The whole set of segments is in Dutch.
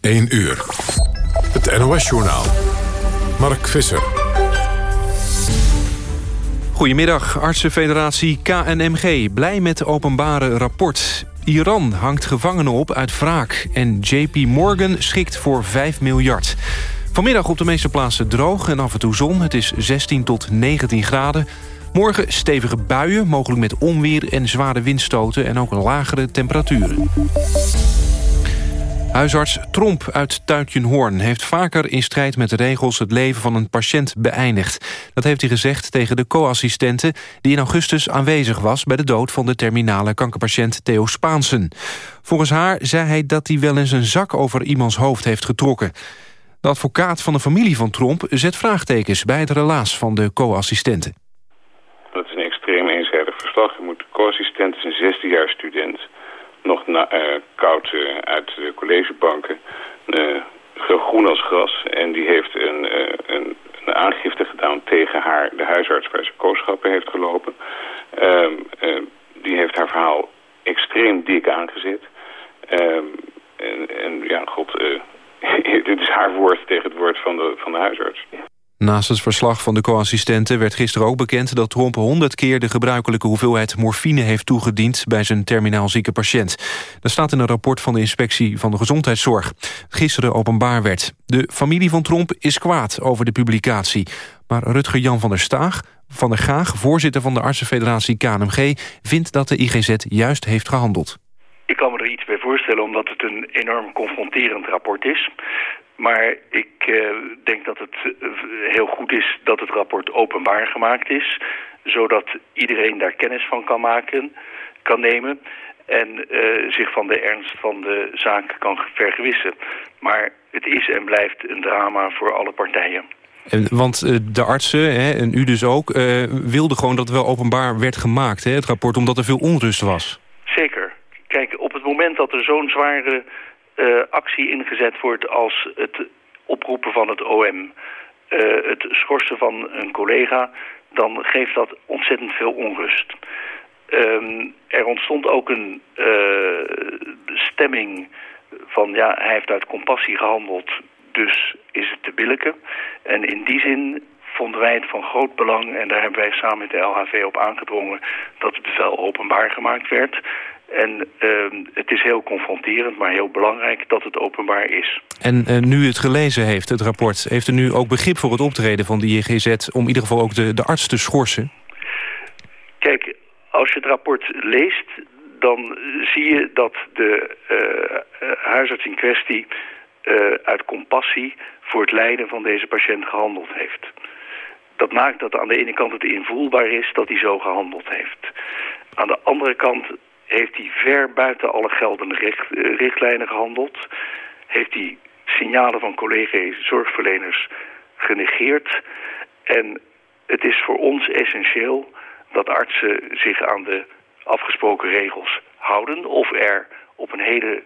1 uur. Het NOS-journaal. Mark Visser. Goedemiddag, artsenfederatie KNMG. Blij met openbare rapport. Iran hangt gevangenen op uit wraak. En JP Morgan schikt voor 5 miljard. Vanmiddag op de meeste plaatsen droog en af en toe zon. Het is 16 tot 19 graden. Morgen stevige buien, mogelijk met onweer en zware windstoten... en ook lagere temperaturen. Huisarts Tromp uit Tuitjenhoorn heeft vaker in strijd met de regels... het leven van een patiënt beëindigd. Dat heeft hij gezegd tegen de co-assistente... die in augustus aanwezig was bij de dood van de terminale kankerpatiënt Theo Spaansen. Volgens haar zei hij dat hij wel eens een zak over iemands hoofd heeft getrokken. De advocaat van de familie van Tromp zet vraagtekens... bij het relaas van de co-assistente. Dat is een extreem eenzijdig verslag. Je moet de co-assistent is een 16 jaar student nog uh, koud uh, uit de collegebanken. Uh, groen als gras. En die heeft een, een, een, aangifte gedaan tegen haar, de huisarts waar ze kooschappen heeft gelopen. Ehm, die heeft haar verhaal extreem dik aangezet. Ehm, en, en, ja, god, dit is haar woord tegen het woord van de, van de huisarts. Naast het verslag van de co-assistenten werd gisteren ook bekend... dat Tromp 100 keer de gebruikelijke hoeveelheid morfine heeft toegediend... bij zijn terminaal zieke patiënt. Dat staat in een rapport van de inspectie van de gezondheidszorg. Gisteren openbaar werd. De familie van Tromp is kwaad over de publicatie. Maar Rutger Jan van der Staag, van der Gaag, voorzitter van de artsenfederatie KNMG... vindt dat de IGZ juist heeft gehandeld. Ik kan me er iets bij voorstellen omdat het een enorm confronterend rapport is. Maar ik uh, denk dat het uh, heel goed is dat het rapport openbaar gemaakt is. Zodat iedereen daar kennis van kan maken, kan nemen. En uh, zich van de ernst van de zaak kan vergewissen. Maar het is en blijft een drama voor alle partijen. En, want de artsen, hè, en u dus ook, wilden gewoon dat het wel openbaar werd gemaakt, hè, het rapport, omdat er veel onrust was. Zeker. Kijk, op het moment dat er zo'n zware actie ingezet wordt als het oproepen van het OM, eh, het schorsen van een collega, dan geeft dat ontzettend veel onrust. Um, er ontstond ook een uh, stemming van ja, hij heeft uit compassie gehandeld, dus is het te billijken. En in die zin vonden wij het van groot belang, en daar hebben wij samen met de LHV op aangedrongen, dat het bevel openbaar gemaakt werd. En uh, het is heel confronterend, maar heel belangrijk dat het openbaar is. En uh, nu het gelezen heeft, het rapport... heeft u nu ook begrip voor het optreden van de JGZ... om in ieder geval ook de, de arts te schorsen? Kijk, als je het rapport leest... dan zie je dat de uh, huisarts in kwestie... uit compassie voor het lijden van deze patiënt gehandeld heeft. Dat maakt dat aan de ene kant het invoelbaar is dat hij zo gehandeld heeft. Aan de andere kant heeft hij ver buiten alle geldende uh, richtlijnen gehandeld. Heeft hij signalen van collega-zorgverleners genegeerd. En het is voor ons essentieel dat artsen zich aan de afgesproken regels houden... of er op een hele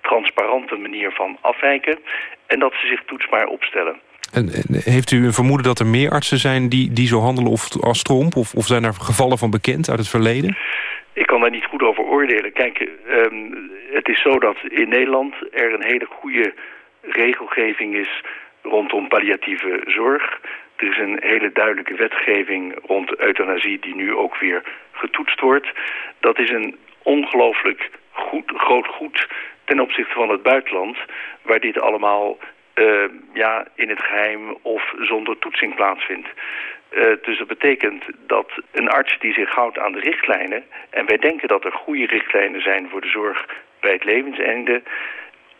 transparante manier van afwijken... en dat ze zich toetsbaar opstellen. En, heeft u een vermoeden dat er meer artsen zijn die, die zo handelen of als Tromp? Of, of zijn er gevallen van bekend uit het verleden? Ik kan daar niet goed over oordelen. Kijk, um, het is zo dat in Nederland er een hele goede regelgeving is rondom palliatieve zorg. Er is een hele duidelijke wetgeving rond euthanasie die nu ook weer getoetst wordt. Dat is een ongelooflijk goed, groot goed ten opzichte van het buitenland... waar dit allemaal uh, ja, in het geheim of zonder toetsing plaatsvindt. Uh, dus dat betekent dat een arts die zich houdt aan de richtlijnen... en wij denken dat er goede richtlijnen zijn voor de zorg bij het levenseinde...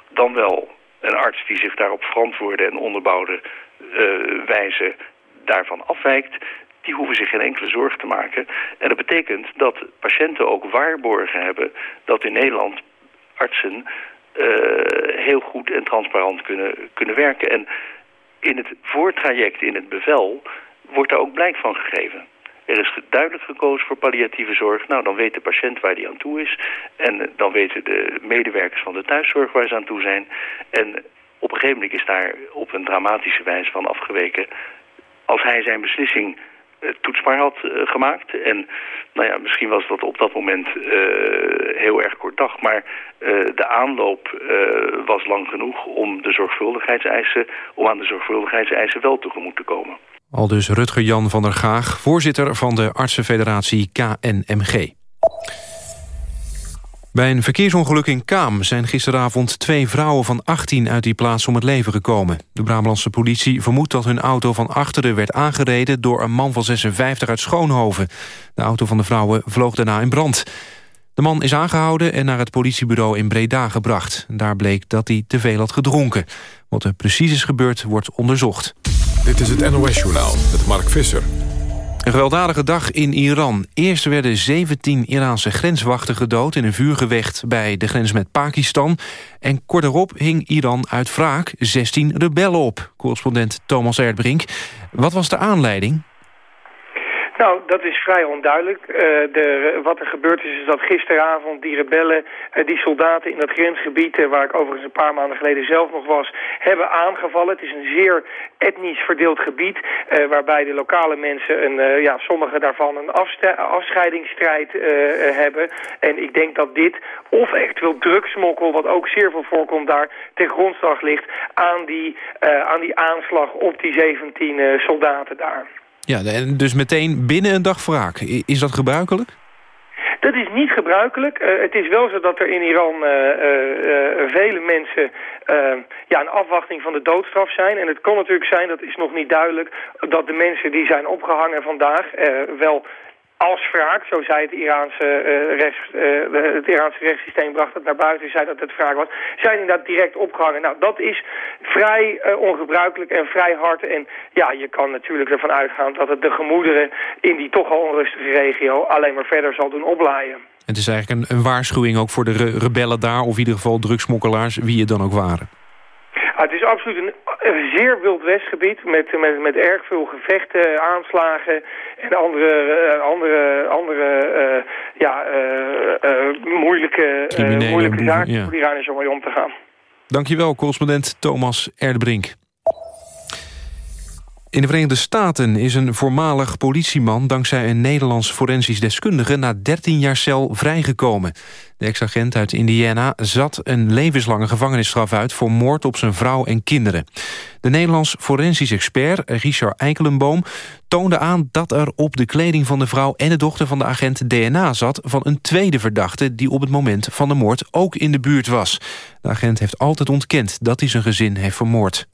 dan wel een arts die zich daarop verantwoorde en onderbouwde uh, wijze daarvan afwijkt... die hoeven zich geen enkele zorg te maken. En dat betekent dat patiënten ook waarborgen hebben... dat in Nederland artsen uh, heel goed en transparant kunnen, kunnen werken. En in het voortraject, in het bevel wordt daar ook blijk van gegeven. Er is duidelijk gekozen voor palliatieve zorg. Nou, dan weet de patiënt waar die aan toe is. En dan weten de medewerkers van de thuiszorg waar ze aan toe zijn. En op een gegeven moment is daar op een dramatische wijze van afgeweken. Als hij zijn beslissing toetsbaar had gemaakt. En nou ja, misschien was dat op dat moment heel erg kort dag. Maar de aanloop was lang genoeg om de zorgvuldigheidseisen, om aan de zorgvuldigheidseisen wel tegemoet te komen. Al dus Rutger Jan van der Gaag, voorzitter van de artsenfederatie KNMG. Bij een verkeersongeluk in Kaam zijn gisteravond twee vrouwen van 18 uit die plaats om het leven gekomen. De Brabantse politie vermoedt dat hun auto van achteren werd aangereden door een man van 56 uit Schoonhoven. De auto van de vrouwen vloog daarna in brand. De man is aangehouden en naar het politiebureau in Breda gebracht. Daar bleek dat hij te veel had gedronken. Wat er precies is gebeurd wordt onderzocht. Dit is het NOS-journaal met Mark Visser. Een gewelddadige dag in Iran. Eerst werden 17 Iraanse grenswachten gedood in een vuurgevecht bij de grens met Pakistan. En kort erop hing Iran uit wraak 16 rebellen op. Correspondent Thomas Erdbrink. Wat was de aanleiding? Nou, dat is vrij onduidelijk. Uh, de, wat er gebeurd is, is dat gisteravond die rebellen, uh, die soldaten in dat grensgebied, uh, waar ik overigens een paar maanden geleden zelf nog was, hebben aangevallen. Het is een zeer etnisch verdeeld gebied, waarbij de lokale mensen, een, ja, sommige daarvan, een afscheidingsstrijd hebben. En ik denk dat dit, of eventueel drugsmokkel, wat ook zeer veel voorkomt daar, ten grondslag ligt aan die, aan die aanslag op die 17 soldaten daar. Ja, dus meteen binnen een dag wraak. Is dat gebruikelijk? Dat is niet gebruikelijk. Uh, het is wel zo dat er in Iran uh, uh, vele mensen ja, een afwachting van de doodstraf zijn. En het kan natuurlijk zijn, dat is nog niet duidelijk, dat de mensen die zijn opgehangen vandaag wel als wraak, zo zei het Iraanse, uh, rechts, uh, het Iraanse rechtssysteem bracht het naar buiten, zei dat het wraak was, zijn inderdaad direct opgehangen. Nou, dat is vrij uh, ongebruikelijk en vrij hard. En ja, je kan natuurlijk ervan uitgaan dat het de gemoederen in die toch al onrustige regio alleen maar verder zal doen oplaaien. Het is eigenlijk een, een waarschuwing ook voor de re rebellen daar, of in ieder geval drugsmokkelaars, wie het dan ook waren. Ah, het is absoluut een, een zeer wild westgebied met, met, met erg veel gevechten, aanslagen en andere, uh, andere, andere uh, ja, uh, moeilijke, moeilijke zaken ja. voor de Iraniërs om mee om te gaan. Dankjewel, correspondent Thomas Erdbrink. In de Verenigde Staten is een voormalig politieman... dankzij een Nederlands forensisch deskundige... na 13 jaar cel vrijgekomen. De ex-agent uit Indiana zat een levenslange gevangenisstraf uit... voor moord op zijn vrouw en kinderen. De Nederlands forensisch expert Richard Eikelenboom toonde aan dat er op de kleding van de vrouw... en de dochter van de agent DNA zat van een tweede verdachte... die op het moment van de moord ook in de buurt was. De agent heeft altijd ontkend dat hij zijn gezin heeft vermoord.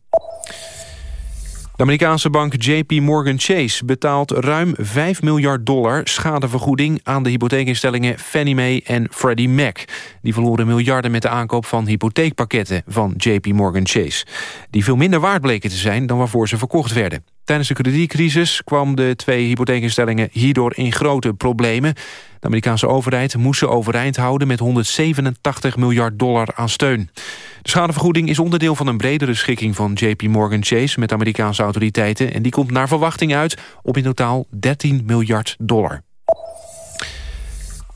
De Amerikaanse bank JP Morgan Chase betaalt ruim 5 miljard dollar schadevergoeding aan de hypotheekinstellingen Fannie Mae en Freddie Mac. Die verloren miljarden met de aankoop van hypotheekpakketten van JP Morgan Chase. Die veel minder waard bleken te zijn dan waarvoor ze verkocht werden. Tijdens de kredietcrisis kwam de twee hypotheekinstellingen hierdoor in grote problemen. De Amerikaanse overheid moest ze overeind houden met 187 miljard dollar aan steun. De schadevergoeding is onderdeel van een bredere schikking van JP Morgan Chase met Amerikaanse autoriteiten en die komt naar verwachting uit op in totaal 13 miljard dollar.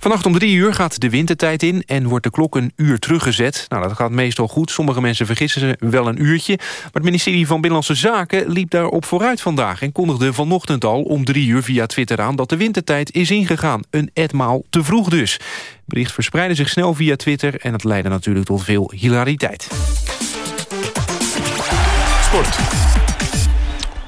Vannacht om drie uur gaat de wintertijd in en wordt de klok een uur teruggezet. Nou, dat gaat meestal goed. Sommige mensen vergissen ze wel een uurtje. Maar het ministerie van Binnenlandse Zaken liep daarop vooruit vandaag... en kondigde vanochtend al om drie uur via Twitter aan... dat de wintertijd is ingegaan. Een etmaal te vroeg dus. Het bericht verspreidde zich snel via Twitter... en dat leidde natuurlijk tot veel hilariteit. Sport.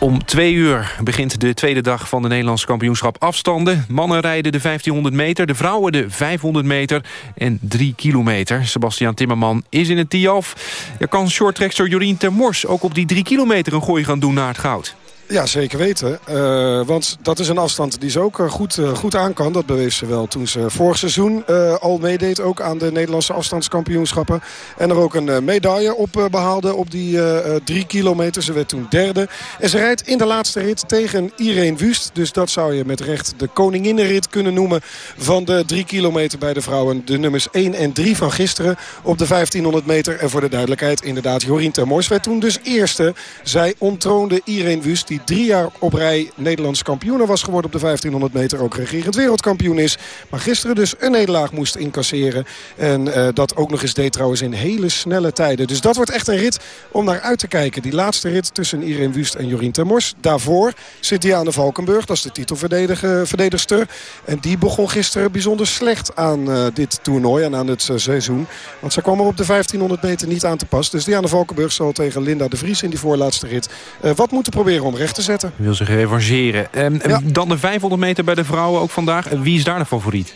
Om twee uur begint de tweede dag van de Nederlandse kampioenschap afstanden. Mannen rijden de 1500 meter, de vrouwen de 500 meter en 3 kilometer. Sebastian Timmerman is in het Tiaf. Er kan shorttrekster Jorien Termors ook op die 3 kilometer een gooi gaan doen naar het goud. Ja, zeker weten. Uh, want dat is een afstand die ze ook eh, goed, uh, goed aan kan. Dat bewees ze wel toen ze vorig seizoen al meedeed. Ook aan de Nederlandse afstandskampioenschappen. En er ook een medaille op behaalde op die drie kilometer. Ze werd toen derde. En ze rijdt in de laatste rit tegen Irene Wust. Dus dat zou je met recht de koninginnenrit kunnen noemen. Van de drie kilometer bij de vrouwen. De nummers 1 en 3 van gisteren op de 1500 meter. En voor de duidelijkheid inderdaad Jorien Termors werd toen dus eerste. Zij ontroonde Irene Wust drie jaar op rij Nederlands kampioen was geworden op de 1500 meter. Ook regerend wereldkampioen is. Maar gisteren dus een nederlaag moest incasseren. En uh, dat ook nog eens deed trouwens in hele snelle tijden. Dus dat wordt echt een rit om naar uit te kijken. Die laatste rit tussen Irene Wust en Jorien Termors. Daarvoor zit Diana Valkenburg. Dat is de titelverdedigster. En die begon gisteren bijzonder slecht aan uh, dit toernooi en aan het uh, seizoen. Want ze kwam er op de 1500 meter niet aan te pas. Dus Diana Valkenburg zal tegen Linda de Vries in die voorlaatste rit... wat moeten proberen om te zetten. Wil zich revancheren. Um, ja. Dan de 500 meter bij de vrouwen ook vandaag. Wie is daar de favoriet?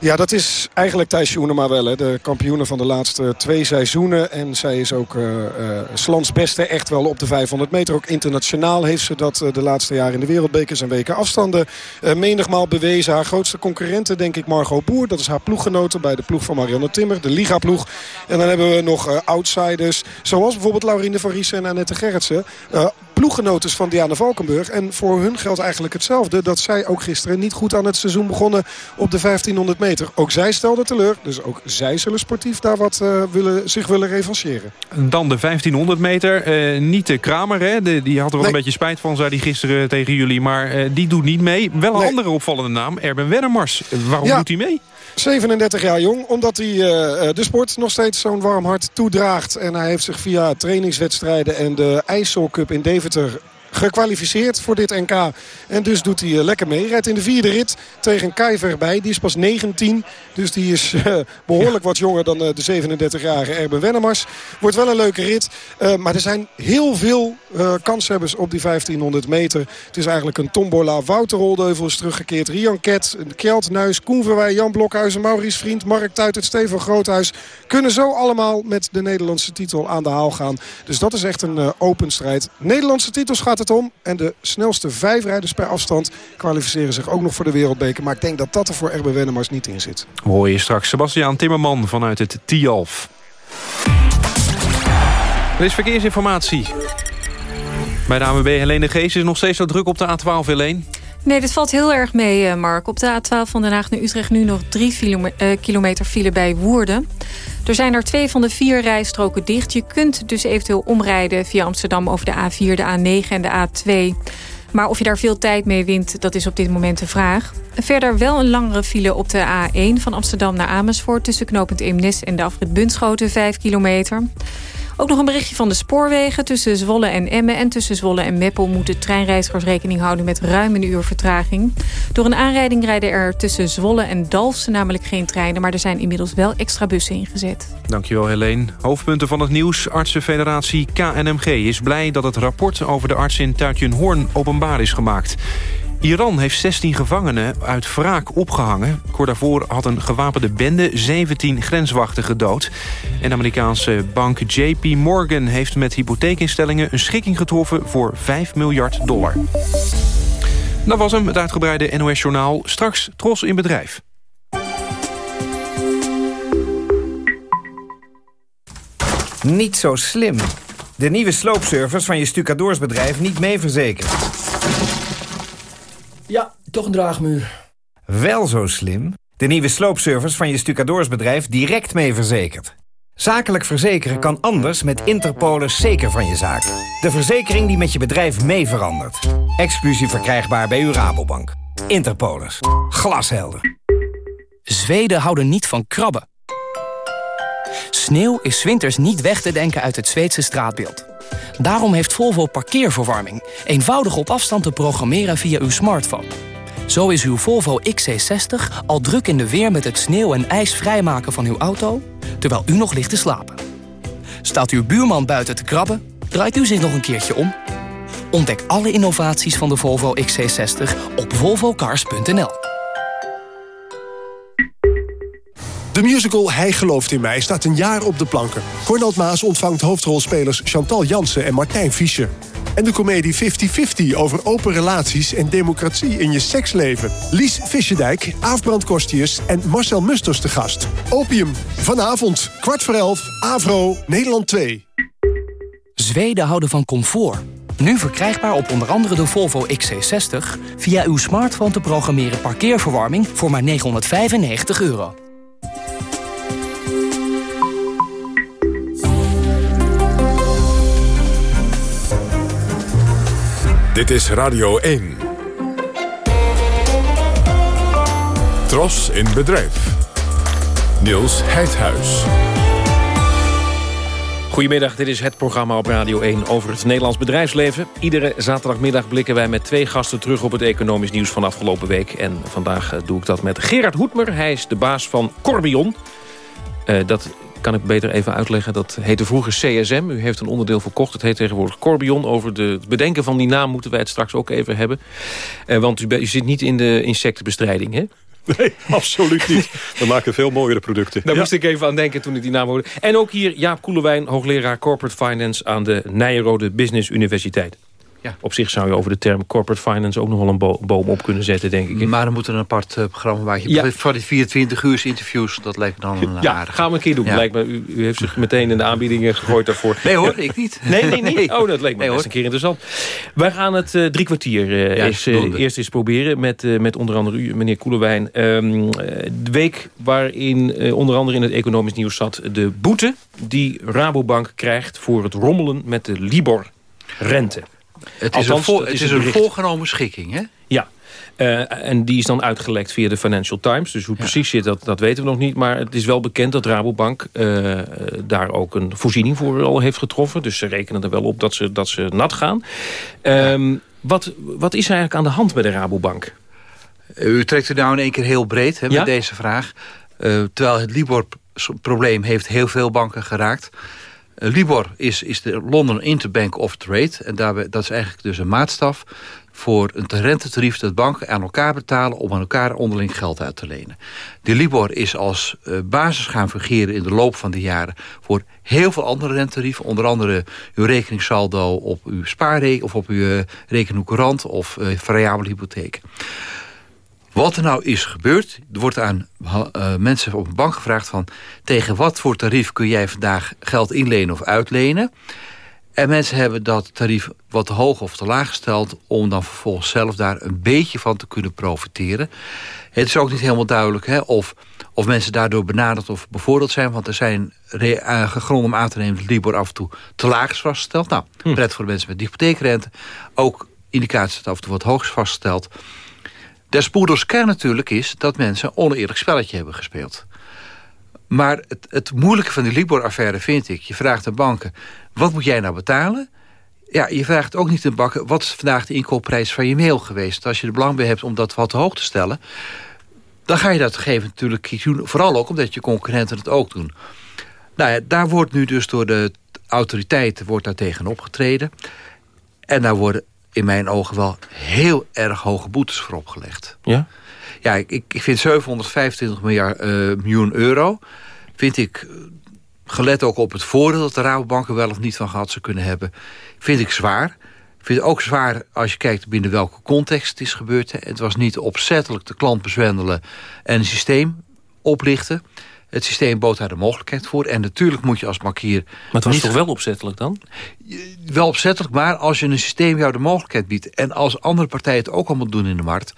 Ja, dat is eigenlijk Thijs Joenema wel. Hè. De kampioene van de laatste twee seizoenen. En zij is ook uh, uh, Slans beste echt wel op de 500 meter. Ook internationaal heeft ze dat uh, de laatste jaren in de wereldbekers en weken afstanden menigmaal bewezen. Haar grootste concurrente denk ik Margot Boer. Dat is haar ploeggenote bij de ploeg van Marianne Timmer. De Liga-ploeg. En dan hebben we nog outsiders. Zoals bijvoorbeeld Laurine van Riesen en Annette Gerritsen ploeggenotes van Diana Valkenburg. En voor hun geldt eigenlijk hetzelfde. Dat zij ook gisteren niet goed aan het seizoen begonnen op de 1500 meter. Ook zij stelden teleur. Dus ook zij zullen sportief daar wat uh, willen, zich willen revancheren. Dan de 1500 meter. Uh, niet de Kramer, hè? De, die had er wel nee. een beetje spijt van, zei die gisteren tegen jullie. Maar uh, die doet niet mee. Wel een nee. andere opvallende naam, Erben Wennemars. Waarom ja. doet hij mee? 37 jaar jong, omdat hij uh, de sport nog steeds zo'n warm hart toedraagt. En hij heeft zich via trainingswedstrijden en de IJssel Cup in Deventer gekwalificeerd voor dit NK. En dus doet hij lekker mee. Rijdt in de vierde rit tegen Kai Verbij. Die is pas 19. Dus die is uh, behoorlijk wat jonger dan uh, de 37-jarige Erben Wennemars. Wordt wel een leuke rit. Uh, maar er zijn heel veel kanshebbers op die 1500 meter. Het is eigenlijk een tombola. Wouter Roldeuvel is teruggekeerd. Rian Ket, Kjeld Nuis, Koen Verwij, Jan Blokhuizen, Maurice Vriend, Mark Tuitert, Steven Groothuis. Kunnen zo allemaal met de Nederlandse titel aan de haal gaan. Dus dat is echt een open strijd. Nederlandse titels gaat het om. En de snelste vijf rijders per afstand kwalificeren zich ook nog voor de wereldbeker. Maar ik denk dat dat er voor Erben Wennemars niet in zit. Hoor je straks Sebastiaan Timmerman vanuit het Tialf. Er is verkeersinformatie. Bij de AMB Helene Gees is nog steeds zo druk op de A12 Helene. Nee, dit valt heel erg mee, Mark. Op de A12 van Den Haag naar Utrecht nu nog drie kilometer file bij Woerden. Er zijn er twee van de vier rijstroken dicht. Je kunt dus eventueel omrijden via Amsterdam over de A4, de A9 en de A2. Maar of je daar veel tijd mee wint, dat is op dit moment de vraag. Verder wel een langere file op de A1 van Amsterdam naar Amersfoort... tussen knooppunt Eemnes en de afrit Bunschoten, 5 kilometer. Ook nog een berichtje van de spoorwegen. Tussen Zwolle en Emmen en tussen Zwolle en Meppel... moeten treinreizigers rekening houden met ruim een uur vertraging. Door een aanrijding rijden er tussen Zwolle en Dalfsen namelijk geen treinen... maar er zijn inmiddels wel extra bussen ingezet. Dankjewel, Helene. Hoofdpunten van het nieuws. Artsenfederatie KNMG is blij dat het rapport over de arts in Tuitjenhoorn openbaar is gemaakt. Iran heeft 16 gevangenen uit wraak opgehangen. Kort daarvoor had een gewapende bende 17 grenswachten gedood. En de Amerikaanse bank JP Morgan heeft met hypotheekinstellingen... een schikking getroffen voor 5 miljard dollar. Dat was hem, het uitgebreide NOS-journaal. Straks Tros in bedrijf. Niet zo slim. De nieuwe sloopservice van je stucadoorsbedrijf niet mee verzekerd. Toch een draagmuur. Wel zo slim. De nieuwe sloopservice van je stucadoorsbedrijf direct mee verzekerd. Zakelijk verzekeren kan anders met Interpolis zeker van je zaak. De verzekering die met je bedrijf mee verandert. Exclusief verkrijgbaar bij uw Rabobank. Interpolis. Glashelder. Zweden houden niet van krabben. Sneeuw is winters niet weg te denken uit het Zweedse straatbeeld. Daarom heeft Volvo parkeerverwarming. Eenvoudig op afstand te programmeren via uw smartphone. Zo is uw Volvo XC60 al druk in de weer met het sneeuw en ijs vrijmaken van uw auto... terwijl u nog ligt te slapen. Staat uw buurman buiten te krabben, draait u zich nog een keertje om. Ontdek alle innovaties van de Volvo XC60 op volvocars.nl. De musical Hij gelooft in mij staat een jaar op de planken. Cornald Maas ontvangt hoofdrolspelers Chantal Jansen en Martijn Fischer. En de komedie 50-50 over open relaties en democratie in je seksleven. Lies Fischerdijk, Aafbrand Kostius en Marcel Musters te gast. Opium, vanavond, kwart voor elf, Avro, Nederland 2. Zweden houden van comfort. Nu verkrijgbaar op onder andere de Volvo XC60... via uw smartphone te programmeren parkeerverwarming voor maar 995 euro. Dit is Radio 1. Tros in bedrijf. Niels Heidhuis. Goedemiddag, dit is het programma op Radio 1 over het Nederlands bedrijfsleven. Iedere zaterdagmiddag blikken wij met twee gasten terug op het economisch nieuws van afgelopen week. En vandaag eh, doe ik dat met Gerard Hoetmer. Hij is de baas van Corbion. Uh, dat kan ik beter even uitleggen. Dat heette vroeger CSM. U heeft een onderdeel verkocht. Het heet tegenwoordig Corbion. Over de, het bedenken van die naam moeten wij het straks ook even hebben. Uh, want u, u, zit niet in de insectenbestrijding, hè? Nee, absoluut niet. We maken veel mooiere producten. Daar ja. moest ik even aan denken toen ik die naam hoorde. En ook hier Jaap Koelewijn, hoogleraar Corporate Finance... aan de Nijrode Business Universiteit. Ja. Op zich zou je over de term corporate finance ook nog wel een bo boom op kunnen zetten, denk ik. Maar dan moet er een apart uh, programma waar je ja. voor die 24 uur interviews, dat lijkt dan een ja, aardig. gaan we een keer doen. Ja. Lijkt me, u, u, heeft zich meteen in de aanbiedingen gegooid daarvoor. Nee hoor, ik niet. Nee, nee, niet? Nee. Oh, dat leek me nee, best een keer interessant. Wij gaan het uh, drie kwartier uh, eens, eerst eens proberen met, met onder andere u, meneer Koelewijn. Um, de week waarin onder andere in het economisch nieuws zat de boete die Rabobank krijgt voor het rommelen met de Libor-rente. Het is Althans, een, het is een voorgenomen schikking, hè? Ja. Uh, en die is dan uitgelekt via de Financial Times. Dus hoe ja. precies zit, dat, dat weten we nog niet. Maar het is wel bekend dat Rabobank uh, daar ook een voorziening voor al heeft getroffen. Dus ze rekenen er wel op dat ze, dat ze nat gaan. Um, ja. wat, wat is er eigenlijk aan de hand bij de Rabobank? U trekt het nou in één keer heel breed hè, met ja? deze vraag. Uh, terwijl het Libor-probleem heeft heel veel banken geraakt... Libor is, is de London Interbank of Trade. En dat is eigenlijk dus een maatstaf voor een rentetarief dat banken aan elkaar betalen... om aan elkaar onderling geld uit te lenen. De Libor is als uh, basis gaan fungeren in de loop van de jaren... voor heel veel andere rentetarieven. Onder andere uw rekeningssaldo op uw spaarrekening... of op uw uh, rekening courant of uh, variabele hypotheek. Wat er nou is gebeurd, er wordt aan uh, mensen op een bank gevraagd van... tegen wat voor tarief kun jij vandaag geld inlenen of uitlenen? En mensen hebben dat tarief wat te hoog of te laag gesteld... om dan vervolgens zelf daar een beetje van te kunnen profiteren. Het is ook niet helemaal duidelijk hè, of, of mensen daardoor benaderd of bevoordeeld zijn... want er zijn uh, gegrond om aan te nemen dat Libor af en toe te laag is vastgesteld. Nou, hm. pret voor de mensen met hypotheekrente. Ook indicaties dat af en toe wat hoog is vastgesteld... Des poeders kern natuurlijk is dat mensen een oneerlijk spelletje hebben gespeeld. Maar het, het moeilijke van die Libor-affaire vind ik... je vraagt de banken, wat moet jij nou betalen? Ja, je vraagt ook niet de banken... wat is vandaag de inkoopprijs van je mail geweest? Als je er belang bij hebt om dat wat hoog te stellen... dan ga je dat geven natuurlijk doen. Vooral ook omdat je concurrenten het ook doen. Nou ja, daar wordt nu dus door de autoriteiten wordt daar tegen opgetreden. En daar worden in mijn ogen wel heel erg hoge boetes voor opgelegd. Ja? Ja, ik, ik vind 725 miljard, uh, miljoen euro... vind ik, gelet ook op het voordeel... dat de Rabobanken wel of niet van gehad zou kunnen hebben... vind ik zwaar. Ik vind het ook zwaar als je kijkt binnen welke context het is gebeurd. Het was niet opzettelijk de klant bezwendelen en een systeem oplichten... Het systeem bood daar de mogelijkheid voor. En natuurlijk moet je als bankier... Maar het was niet... toch wel opzettelijk dan? Wel opzettelijk, maar als je een systeem jou de mogelijkheid biedt... en als andere partijen het ook allemaal doen in de markt...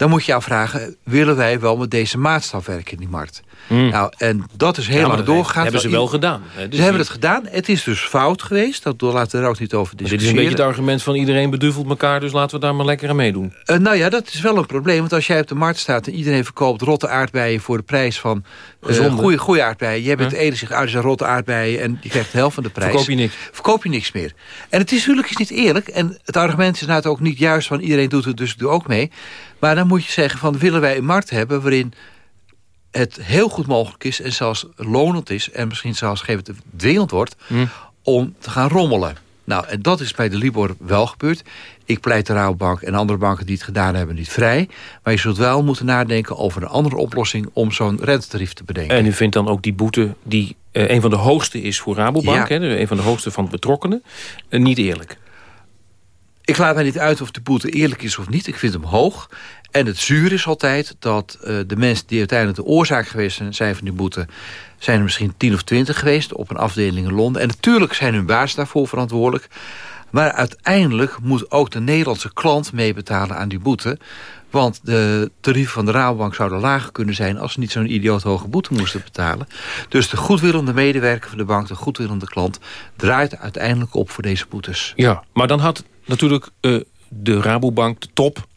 dan moet je afvragen, willen wij wel met deze maatstaf werken in die markt? Mm. Nou, en dat is heel ja, lang doorgegaan. hebben ze wel gedaan. Hè? Dus ze hebben het gedaan. Het is dus fout geweest. Dat laten we er ook niet over discussiëren. dit is een beetje het argument van iedereen beduvelt elkaar... dus laten we daar maar lekker aan meedoen. Uh, nou ja, dat is wel een probleem. Want als jij op de markt staat en iedereen verkoopt rotte aardbeien... voor de prijs van uh, goede, goede aardbeien. Jij bent ja. ene zich uit als rotte aardbeien... en je krijgt de helft van de prijs. Verkoop je niks. Verkoop je niks meer. En het is natuurlijk niet eerlijk. En het argument is nou ook niet juist van iedereen doet het, dus ik doe ook mee. Maar dan moet je zeggen van willen wij een markt hebben... waarin het heel goed mogelijk is en zelfs lonend is... en misschien zelfs gegeven het dwingend wordt... Hm. om te gaan rommelen. Nou, en dat is bij de Libor wel gebeurd. Ik pleit de Rabobank en andere banken die het gedaan hebben niet vrij. Maar je zult wel moeten nadenken over een andere oplossing... om zo'n rentetarief te bedenken. En u vindt dan ook die boete die uh, een van de hoogste is voor Rabobank... Ja. Hè, een van de hoogste van de betrokkenen, uh, niet eerlijk? Ik laat mij niet uit of de boete eerlijk is of niet. Ik vind hem hoog. En het zuur is altijd dat uh, de mensen die uiteindelijk de oorzaak geweest zijn van die boete... zijn er misschien tien of twintig geweest op een afdeling in Londen. En natuurlijk zijn hun baas daarvoor verantwoordelijk. Maar uiteindelijk moet ook de Nederlandse klant meebetalen aan die boete. Want de tarieven van de Rabobank zouden lager kunnen zijn... als ze niet zo'n idioot hoge boete moesten betalen. Dus de goedwillende medewerker van de bank, de goedwillende klant... draait uiteindelijk op voor deze boetes. Ja, maar dan had natuurlijk... Uh de Rabobank, de top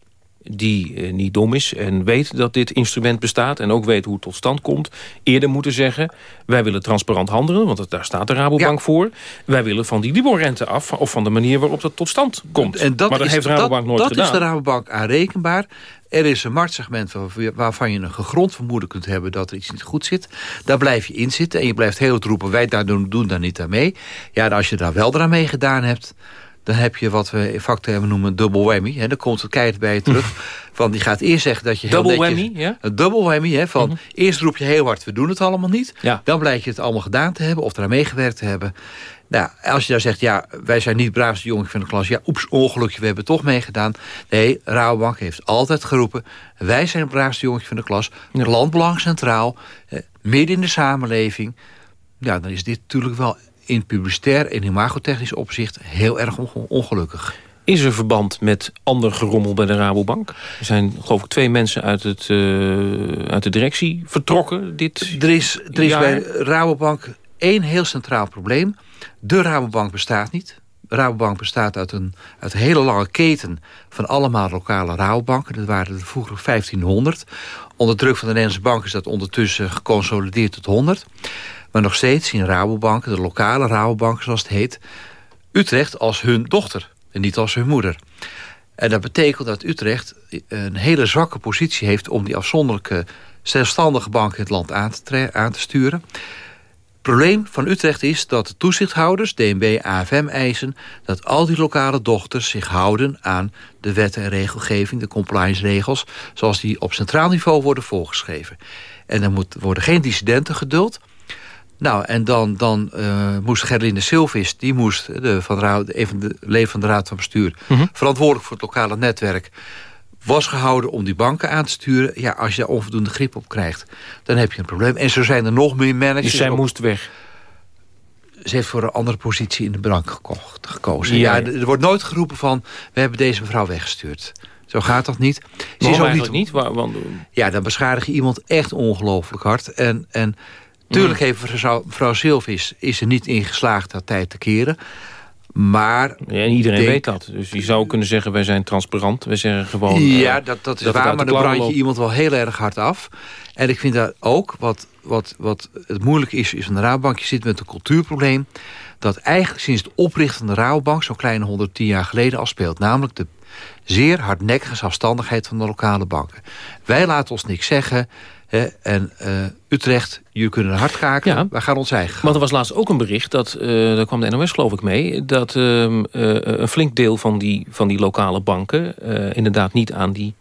die eh, niet dom is en weet dat dit instrument bestaat... en ook weet hoe het tot stand komt, eerder moeten zeggen... wij willen transparant handelen, want daar staat de Rabobank voor. Wij willen van die Libor-rente af, of van de manier waarop dat tot stand komt. En dat maar dat is, heeft Rabobank nooit dat gedaan. Dat is de Rabobank aanrekenbaar. Er is een marktsegment waarvan je een gegrond vermoeden kunt hebben... dat er iets niet goed zit. Daar blijf je in zitten en je blijft heel het roepen... wij daar doen, doen daar niet aan mee. Ja, als je daar wel aan mee gedaan hebt dan heb je wat we in vaktermen noemen double whammy. Hè. Dan komt het keihard bij je terug. Van die gaat eerst zeggen dat je heel double netjes, whammy, ja? Een double whammy, hè, van Mhm. eerst roep je heel hard, we doen het allemaal niet. Ja. Dan blijkt je het allemaal gedaan te hebben of eraan meegewerkt te hebben. Nou, als je daar zegt, ja, wij zijn niet braafste jongen van de klas. Ja, oeps, ongelukje, we hebben toch meegedaan. Nee, Rabobank heeft altijd geroepen... wij zijn het braafste jongetje van de klas. Landbelang centraal, eh, midden in de samenleving. Ja, dan is dit natuurlijk wel in publicitair en imagotechnisch opzicht... heel erg onge- ongelukkig. Is er verband met ander gerommel bij de Rabobank? Er zijn geloof ik twee mensen uit, het, eh, uit de directie vertrokken dit Er is, er is jaar. bij Rabobank één heel centraal probleem. De Rabobank bestaat niet. De Rabobank bestaat uit een, uit een hele lange keten van allemaal lokale Rabobanken. Dat waren er vroeger 1500. Onder druk van de Nederlandse bank is dat ondertussen geconsolideerd tot 100. Maar nog steeds zien Rabobanken, de lokale Rabobanken zoals het heet... Utrecht als hun dochter en niet als hun moeder. En dat betekent dat Utrecht een hele zwakke positie heeft... om die afzonderlijke zelfstandige banken in het land aan te, aan te sturen. Het probleem van Utrecht is dat de toezichthouders, DNB, AFM, eisen... dat al die lokale dochters zich houden aan de wetten en regelgeving... de compliance-regels, zoals die op centraal niveau worden voorgeschreven. En er moet, worden geen dissidenten geduld... Nou, en dan, dan eh, moest Gerlinde Silvis, die moest, de, van de, raad- een van de leden van de Raad van Bestuur... Mhm. verantwoordelijk voor het lokale netwerk... was gehouden om die banken aan te sturen. Ja, als je daar onvoldoende grip op krijgt, dan heb je een probleem. En zo zijn er nog meer managers... Dus zij op- moest weg. Ze heeft voor een andere positie in de bank gekocht, gekozen. Ja, er wordt nooit geroepen van... we hebben deze mevrouw weggestuurd. Zo gaat dat niet. Ze is ook eigenlijk niet? Waar- want- ja, dan beschadig je iemand echt ongelooflijk hard. En, en tuurlijk heeft mevrouw, Silvis is er niet in geslaagd dat tijd te keren. Maar... Ja, en iedereen denk- weet dat. Dus je zou kunnen zeggen, wij zijn transparant. Wij zeggen gewoon... Ja, eh, dat, dat is het waar, maar de dan brand je loopt. iemand wel heel erg hard af. En ik vind dat ook, wat, wat, wat het moeilijk is, is een Rabobank. Je zit met een cultuurprobleem. Dat eigenlijk sinds de oprichting van de Rabobank, zo'n kleine 110 jaar geleden al speelt. Namelijk de zeer hardnekkige zelfstandigheid van de lokale banken. Wij laten ons niks zeggen. En eh, Utrecht, jullie kunnen hard kaken. Ja. Wij gaan ons eigen gang. Want er was laatst ook een bericht, dat, eh daar kwam de NOS geloof ik mee... dat ehm, eh, een flink deel van die, van die lokale banken... inderdaad niet aan die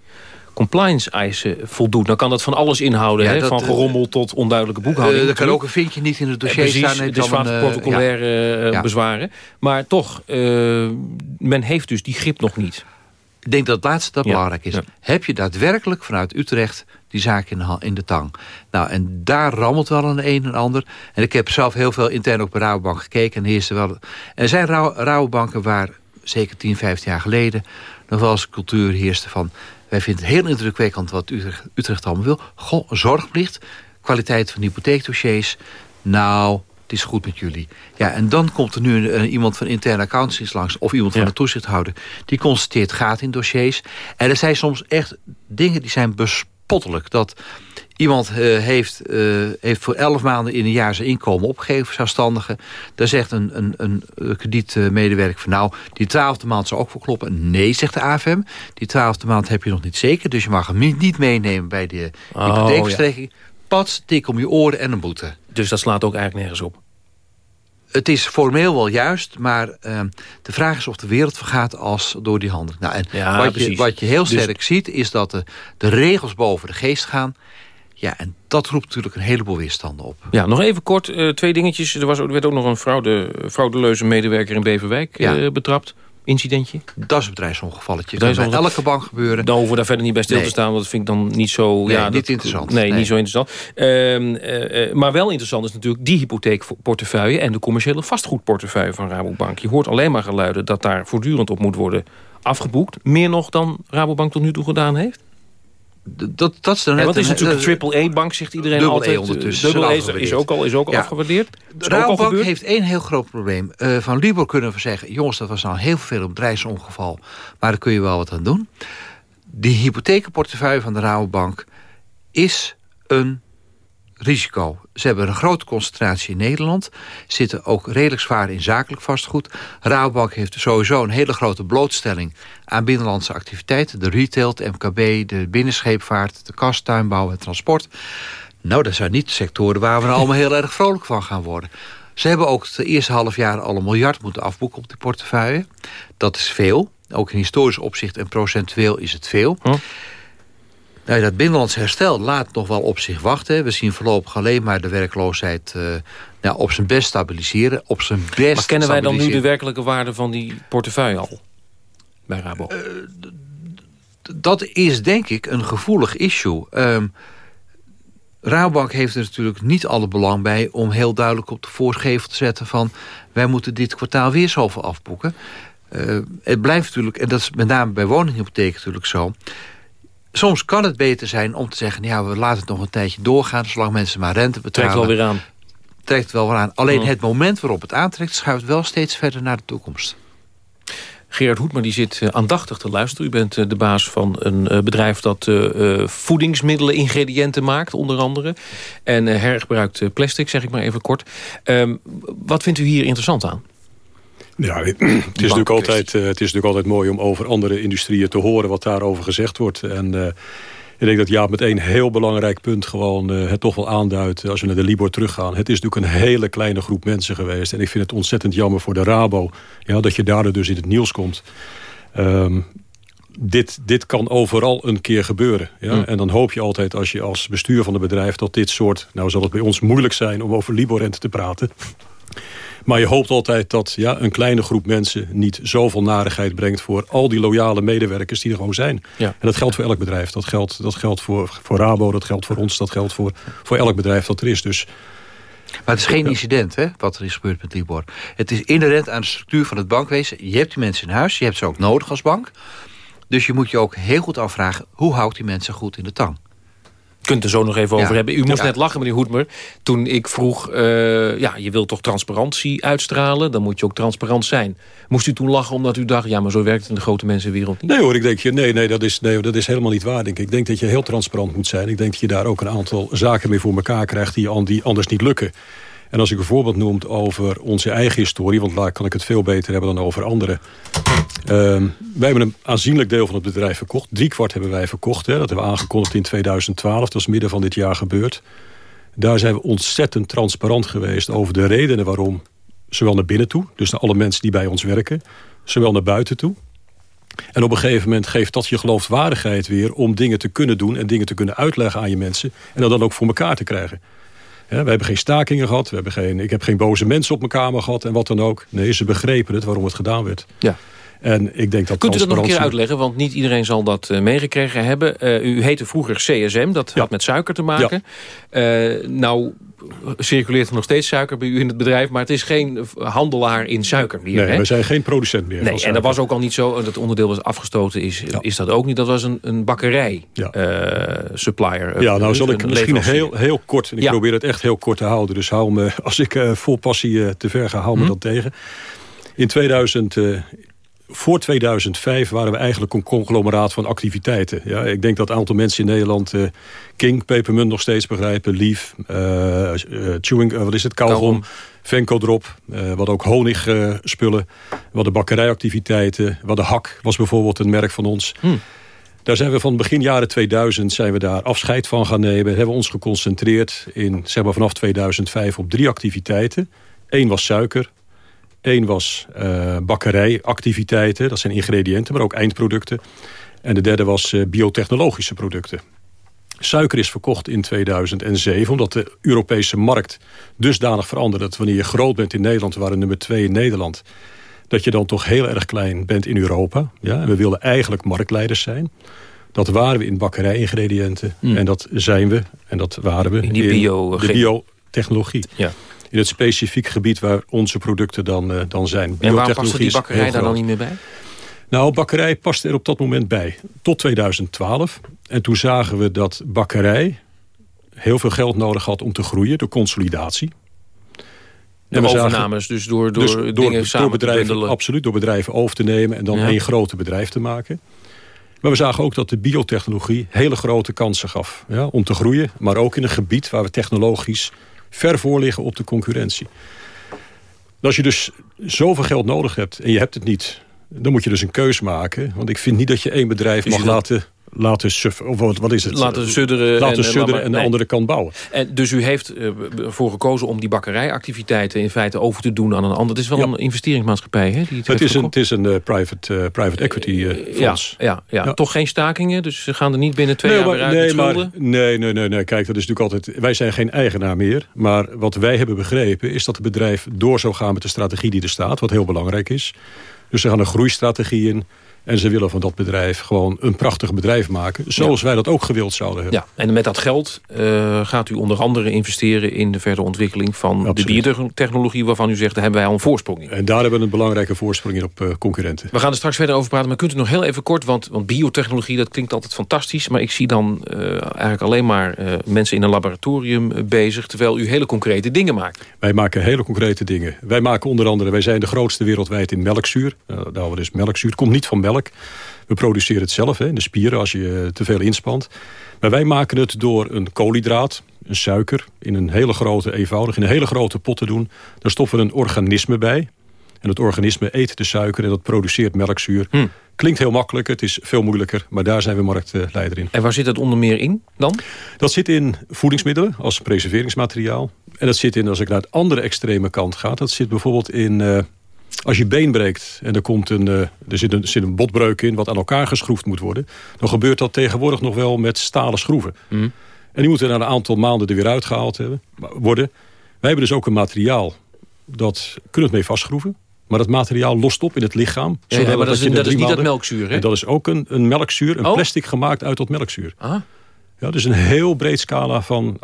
compliance-eisen voldoet. Nou kan dat van alles inhouden, Ja, hè? dat, van gerommel tot onduidelijke boekhouding. Er kan ook een vinkje niet in het dossier Precies, staan. het is dan vaak protocolaire ja. bezwaren. Maar toch, men heeft dus die grip nog niet. Ik denk dat het laatste dat belangrijk is. Heb je daadwerkelijk vanuit Utrecht die zaak in de, in de tang? Nou, en daar rammelt wel een een en ander. En ik heb zelf heel veel intern ook bij Rabobank gekeken. En er, heerste wel, er zijn Rabo- Rabobanken waar, zeker 10, 15 jaar geleden... nog wel eens cultuur heerste van... wij vinden het heel indrukwekkend wat Utrecht, Utrecht allemaal wil. Goh, zorgplicht, kwaliteit van hypotheekdossiers. Nou, het is goed met jullie. Ja, en dan komt er nu een- iemand van interne accountancies langs... of iemand van de toezichthouder... die constateert gaat in dossiers. En er zijn soms echt dingen die zijn bespottelijk. Dat iemand eh, heeft, eh, heeft voor elf maanden in een jaar zijn inkomen opgegeven... zelfstandige. Daar zegt een, een, een eh, kredietmedewerker van... nou, die twaalfde maand zou ook voor kloppen. Nee, zegt de AFM. Die twaalfde maand heb je nog niet zeker... dus je mag hem niet- meenemen bij de Oh, hypotheekverstrekking. Pats, tik om je oren en een boete. Dus dat slaat ook eigenlijk nergens op. Het is formeel wel juist, maar ehm, de vraag is of de wereld vergaat als door die handen. Nou, en Ja, wat, je, wat je heel Dus- sterk ziet, is dat de, de regels boven de geest gaan. Ja, en dat roept natuurlijk een heleboel weerstanden op. Ja, nog even kort, eh, twee dingetjes. Er, was, er werd ook nog een fraude, fraudeleuze medewerker in Beverwijk Ja. eh, betrappt. Incidentje. Dat is een bedrijfsongevalletje. Dat kan bij elke bank gebeuren. Dan hoeven we daar verder niet bij stil Nee. te staan. Want dat vind ik dan niet zo... Nee, ja, niet dat- interessant. Nee, Nee. niet zo interessant. Ehm, eh, eh, maar wel interessant is natuurlijk die hypotheekportefeuille... en de commerciële vastgoedportefeuille van Rabobank. Je hoort alleen maar geluiden dat daar voortdurend op moet worden afgeboekt. Meer nog dan Rabobank tot nu toe gedaan heeft? Dat, dat is dan ja, net wat is een- natuurlijk dat- triple E-bank, zegt iedereen Dubbel altijd. E ondertussen. Dubbel E Is is, ook al, is ook al Ja. afgewaardeerd. Is De Rabobank heeft één heel groot probleem. Eh, van Libor kunnen we zeggen... jongens, dat was nou heel veel een bedrijfsongeval... maar daar kun je wel wat aan doen. Die hypothekenportefeuille van de Rabobank is een risico. Ze hebben een grote concentratie in Nederland. Zitten ook redelijk zwaar in zakelijk vastgoed. Rabobank heeft sowieso een hele grote blootstelling... aan binnenlandse activiteiten. De retail, de MKB, de binnenscheepvaart... de kast, tuinbouw en transport. Nou, dat zijn niet de sectoren waar we nou allemaal heel erg vrolijk van gaan worden. Ze hebben ook het eerste half jaar al een miljard moeten afboeken op die portefeuille. Dat is veel. Ook in historisch opzicht en procentueel is het veel. Nou, dat binnenlands herstel laat nog wel op zich wachten. We zien voorlopig alleen maar de werkloosheid eh, nou, op zijn best stabiliseren. Op zijn best Maar kennen wij dan nu de werkelijke waarde van die portefeuille al? Bij Rabo. Eh, dat is denk ik een gevoelig issue. Ehm Rabobank heeft er natuurlijk niet alle belang bij... om heel duidelijk op de voorgevel te zetten van... wij moeten dit kwartaal weer zoveel afboeken. Eh, het blijft natuurlijk, en dat is met name bij woninghypotheek natuurlijk zo... soms kan het beter zijn om te zeggen... ja, we laten het nog een tijdje doorgaan... zolang mensen maar rente betalen. Trekt wel weer aan. Trekt wel weer aan. Alleen Ja. het moment waarop het aantrekt... schuift wel steeds verder naar de toekomst. Gerard Hoedmer die zit eh, aandachtig te luisteren. U bent eh, de baas van een eh, bedrijf dat voedingsmiddelen, ingrediënten maakt, onder andere. En hergebruikt plastic, zeg ik maar even kort. Ehm, wat vindt u hier interessant aan? Ja, het is, natuurlijk altijd, eh, het is natuurlijk altijd mooi om over andere industrieën te horen wat daarover gezegd wordt. En eh, ik denk dat Jaap met één heel belangrijk punt gewoon eh, het toch wel aanduidt als we naar de Libor teruggaan. Het is natuurlijk een hele kleine groep mensen geweest. En ik vind het ontzettend jammer voor de Rabo ja, dat je daardoor dus in het nieuws komt. Ehm, dit, dit kan overal een keer gebeuren. Ja? Mm. En dan hoop je altijd als je als bestuur van het bedrijf... dat dit soort, nou zal het bij ons moeilijk zijn om over Liborrente te praten... Maar je hoopt altijd dat ja, een kleine groep mensen niet zoveel narigheid brengt... voor al die loyale medewerkers die er gewoon zijn. Ja. En dat geldt voor elk bedrijf. Dat geldt, dat geldt voor, voor Rabo, dat geldt voor ons, dat geldt voor, voor elk bedrijf dat er is. Dus Maar het is geen incident hè, wat er is gebeurd met Libor. Het is inherent aan de structuur van het bankwezen. Je hebt die mensen in huis, je hebt ze ook nodig als bank. Dus je moet je ook heel goed afvragen... hoe houdt die mensen goed in de tang? Kunt er zo nog even Ja. over hebben. U moest Ja. net lachen, meneer Hoedmer. Toen ik vroeg, eh, ja, je wilt toch transparantie uitstralen? Dan moet je ook transparant zijn. Moest u toen lachen omdat u dacht... ja, maar zo werkt het in de grote mensenwereld niet? Nee hoor, ik denk, je, nee, nee, dat is, nee, dat is helemaal niet waar. Denk ik. ik denk dat je heel transparant moet zijn. Ik denk dat je daar ook een aantal zaken mee voor elkaar krijgt... die anders niet lukken. En als ik een voorbeeld noem over onze eigen historie... want daar kan ik het veel beter hebben dan over anderen. Ehm, wij hebben een aanzienlijk deel van het bedrijf verkocht. Drie kwart hebben wij verkocht. Hè. Dat hebben we aangekondigd in 2012. Dat was midden van dit jaar gebeurd. Daar zijn we ontzettend transparant geweest over de redenen waarom. Zowel naar binnen toe, dus naar alle mensen die bij ons werken. Zowel naar buiten toe. En op een gegeven moment geeft dat je geloofwaardigheid weer... om dingen te kunnen doen en dingen te kunnen uitleggen aan je mensen. En dat dan ook voor elkaar te krijgen. We hebben geen stakingen gehad. We hebben geen, ik heb geen boze mensen op mijn kamer gehad en wat dan ook. Nee, ze begrepen het waarom het gedaan werd. Ja. En ik denk dat Kunt u dat nog een keer uitleggen? Want niet iedereen zal dat eh, meegekregen hebben. Eh, u heette vroeger CSM, dat had met suiker te maken. Eh, nou circuleert er nog steeds suiker bij u in het bedrijf... maar het is geen handelaar in suiker meer. Nee, hè? we zijn geen producent meer. Nee, en dat was ook al niet zo. Dat onderdeel was afgestoten, is, is dat ook niet. Dat was een, een bakkerij supplier. Ja, nou zal ik misschien heel, heel kort... en ik probeer het echt heel kort te houden. Dus hou me, als ik vol passie te ver ga, hou me Hm? dat tegen. In 2000... voor 2005 waren we eigenlijk een conglomeraat van activiteiten. Ja, ik denk dat een aantal mensen in Nederland... eh, King, Pepermunt nog steeds begrijpen. Lief, eh, eh, chewing, wat is het, kauwgom. Venco drop. wat ook honigspullen. spullen. wat de bakkerijactiviteiten. Wat de hak was bijvoorbeeld een merk van ons. Hm. Daar zijn we van begin jaren 2000 zijn we daar afscheid van gaan nemen. Hebben we ons geconcentreerd in, zeg maar vanaf 2005 op drie activiteiten. Eén was suiker. Eén was eh, bakkerijactiviteiten. Dat zijn ingrediënten, maar ook eindproducten. En de derde was eh, biotechnologische producten. Suiker is verkocht in 2007, omdat de Europese markt dusdanig veranderde... dat wanneer je groot bent in Nederland, we waren nummer twee in Nederland... dat je dan toch heel erg klein bent in Europa. Ja? En we wilden eigenlijk marktleiders zijn. Dat waren we in bakkerijingrediënten. Mm. En dat zijn we, en dat waren we In die bio- de biotechnologie. Ja. In het specifiek gebied waar onze producten dan, eh, dan zijn. En waarom past die bakkerij daar dan niet meer bij? Nou, bakkerij paste er op dat moment bij. Tot 2012. En toen zagen we dat bakkerij heel veel geld nodig had om te groeien door consolidatie. De overnames, dus door, door, dus dingen door, samen door bedrijven, te Absoluut, door bedrijven over te nemen en dan één grote bedrijf te maken. Maar we zagen ook dat de biotechnologie hele grote kansen gaf ja, om te groeien. Maar ook in een gebied waar we technologisch ver voor liggen op de concurrentie. Als je dus zoveel geld nodig hebt en je hebt het niet... dan moet je dus een keus maken. Want ik vind niet dat je één bedrijf mag laten laten suffen. Of wat, is het? Laten sudderen. Laten en, sudderen en de andere kant bouwen. En dus u heeft ervoor uh, gekozen om die bakkerijactiviteiten in feite over te doen aan een ander. Het is wel een investeringsmaatschappij, hè? Die het, het, is een, het is een uh, private, uh, private equity fonds. Ja, ja, ja, toch geen stakingen? Dus ze gaan er niet binnen twee nee, jaar maar, uit nee, maar, nee, nee, nee, nee. Kijk, dat is natuurlijk altijd... Wij zijn geen eigenaar meer. Maar wat wij hebben begrepen is dat het bedrijf door zou gaan met de strategie die er staat. Wat heel belangrijk is. Dus ze gaan een groeistrategie in en ze willen van dat bedrijf gewoon een prachtig bedrijf maken. Zoals wij dat ook gewild zouden hebben. Ja, en met dat geld uh, gaat u onder andere investeren... in de verdere ontwikkeling van de biotechnologie... waarvan u zegt, daar hebben wij al een voorsprong in. En daar hebben we een belangrijke voorsprong in op uh, concurrenten. We gaan er straks verder over praten, maar kunt u nog heel even kort... want, want biotechnologie, dat klinkt altijd fantastisch... maar ik zie dan uh, eigenlijk alleen maar mensen in een laboratorium bezig... terwijl u hele concrete dingen maakt. Wij maken hele concrete dingen. Wij maken onder andere, wij zijn de grootste wereldwijd in melkzuur. nou, wat is melkzuur? Het komt niet van melk we produceren het zelf hè, in de spieren als je te veel inspant. Maar wij maken het door een koolhydraat, een suiker... in een hele grote, eenvoudig, in een hele grote pot te doen. Daar stoppen we een organisme bij. En het organisme eet de suiker en dat produceert melkzuur. Hm. Klinkt heel makkelijk, het is veel moeilijker. Maar daar zijn we marktleider in. En waar zit het onder meer in dan? Dat zit in voedingsmiddelen als preserveringsmateriaal. En dat zit in, als ik naar het andere extreme kant ga... dat zit bijvoorbeeld in... Uh, als je been breekt en er, komt een, uh, er zit, een, zit een botbreuk in... wat aan elkaar geschroefd moet worden... dan gebeurt dat tegenwoordig nog wel met stalen schroeven. Mm. En die moeten na een aantal maanden er weer uitgehaald hebben, worden. Wij hebben dus ook een materiaal, dat kunnen het mee vastschroeven. Maar dat materiaal lost op in het lichaam. Ja, ja maar dat, is, dat is niet dat melkzuur, hè? En dat is ook een, een melkzuur, een oh. plastic gemaakt uit dat melkzuur. Ah. Ja, dus een heel breed scala van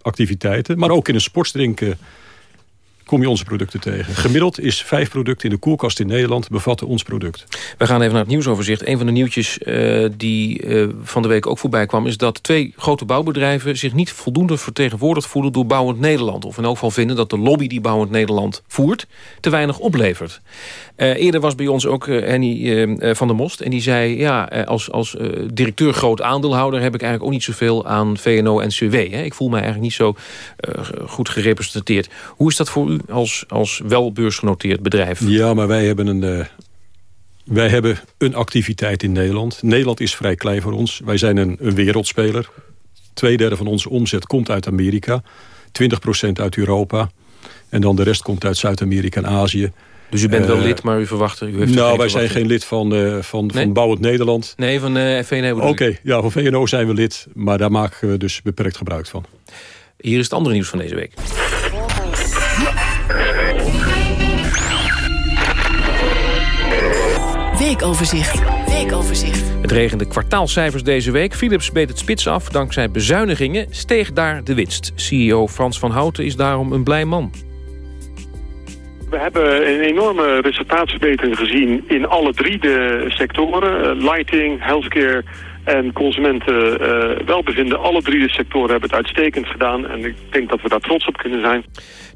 activiteiten. Maar ook in een sportsdrinken kom je onze producten tegen. Gemiddeld is vijf producten in de koelkast in Nederland bevatten ons product. We gaan even naar het nieuwsoverzicht. Een van de nieuwtjes uh, die uh, van de week ook voorbij kwam... is dat twee grote bouwbedrijven zich niet voldoende vertegenwoordigd voelen... door Bouwend Nederland. Of in elk geval vinden dat de lobby die Bouwend Nederland voert... te weinig oplevert. Uh, eerder was bij ons ook Henny van der Most. En die zei, ja, als, als directeur groot aandeelhouder... heb ik eigenlijk ook niet zoveel aan VNO-NCW. Ik voel mij eigenlijk niet zo goed gerepresenteerd. Hoe is dat voor u als, als wel beursgenoteerd bedrijf? Ja, maar wij hebben een... Uh, wij hebben een activiteit in Nederland. Nederland is vrij klein voor ons. Wij zijn een, een wereldspeler. Tweederde van onze omzet komt uit Amerika. 20% uit Europa. En dan de rest komt uit Zuid-Amerika en Azië. Dus u bent wel uh, lid, maar u verwacht... U heeft nou, wij zijn geen lid van, uh, van, nee? van Bouwend Nederland. Nee, van uh, VNO Oké, okay, ja, van VNO zijn we lid. Maar daar maken we dus beperkt gebruik van. Hier is het andere nieuws van deze week. Weekoverzicht. Weekoverzicht. Het regende kwartaalcijfers deze week. Philips beet het spits af. Dankzij bezuinigingen steeg daar de winst. CEO Frans van Houten is daarom een blij man. We hebben een enorme resultaatsverbetering gezien in alle drie de sectoren. Uh, lighting, healthcare en consumenten uh, welbevinden. Alle drie de sectoren hebben het uitstekend gedaan. En ik denk dat we daar trots op kunnen zijn.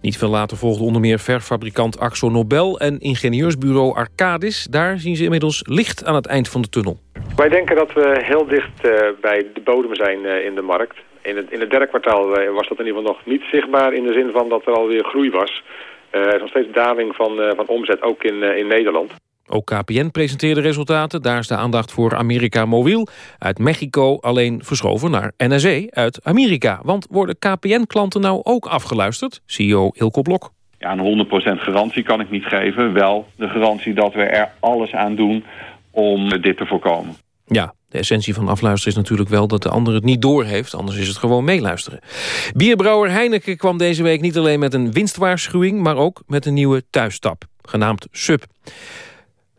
Niet veel later volgde onder meer verfabrikant Axo Nobel... en ingenieursbureau Arcadis. Daar zien ze inmiddels licht aan het eind van de tunnel. Wij denken dat we heel dicht uh, bij de bodem zijn uh, in de markt. In het, in het derde kwartaal was dat in ieder geval nog niet zichtbaar... in de zin van dat er alweer groei was. er is nog steeds daling van, van omzet, ook in, in Nederland. Ook KPN presenteerde resultaten. Daar is de aandacht voor America Mobiel uit Mexico alleen verschoven naar NSE uit Amerika. Want worden KPN-klanten nou ook afgeluisterd? CEO Hilko Blok. Ja, een 100% garantie kan ik niet geven. Wel de garantie dat we er alles aan doen om dit te voorkomen. Ja, de essentie van afluisteren is natuurlijk wel dat de ander het niet doorheeft. Anders is het gewoon meeluisteren. Bierbrouwer Heineken kwam deze week niet alleen met een winstwaarschuwing... maar ook met een nieuwe thuisstap, genaamd Sub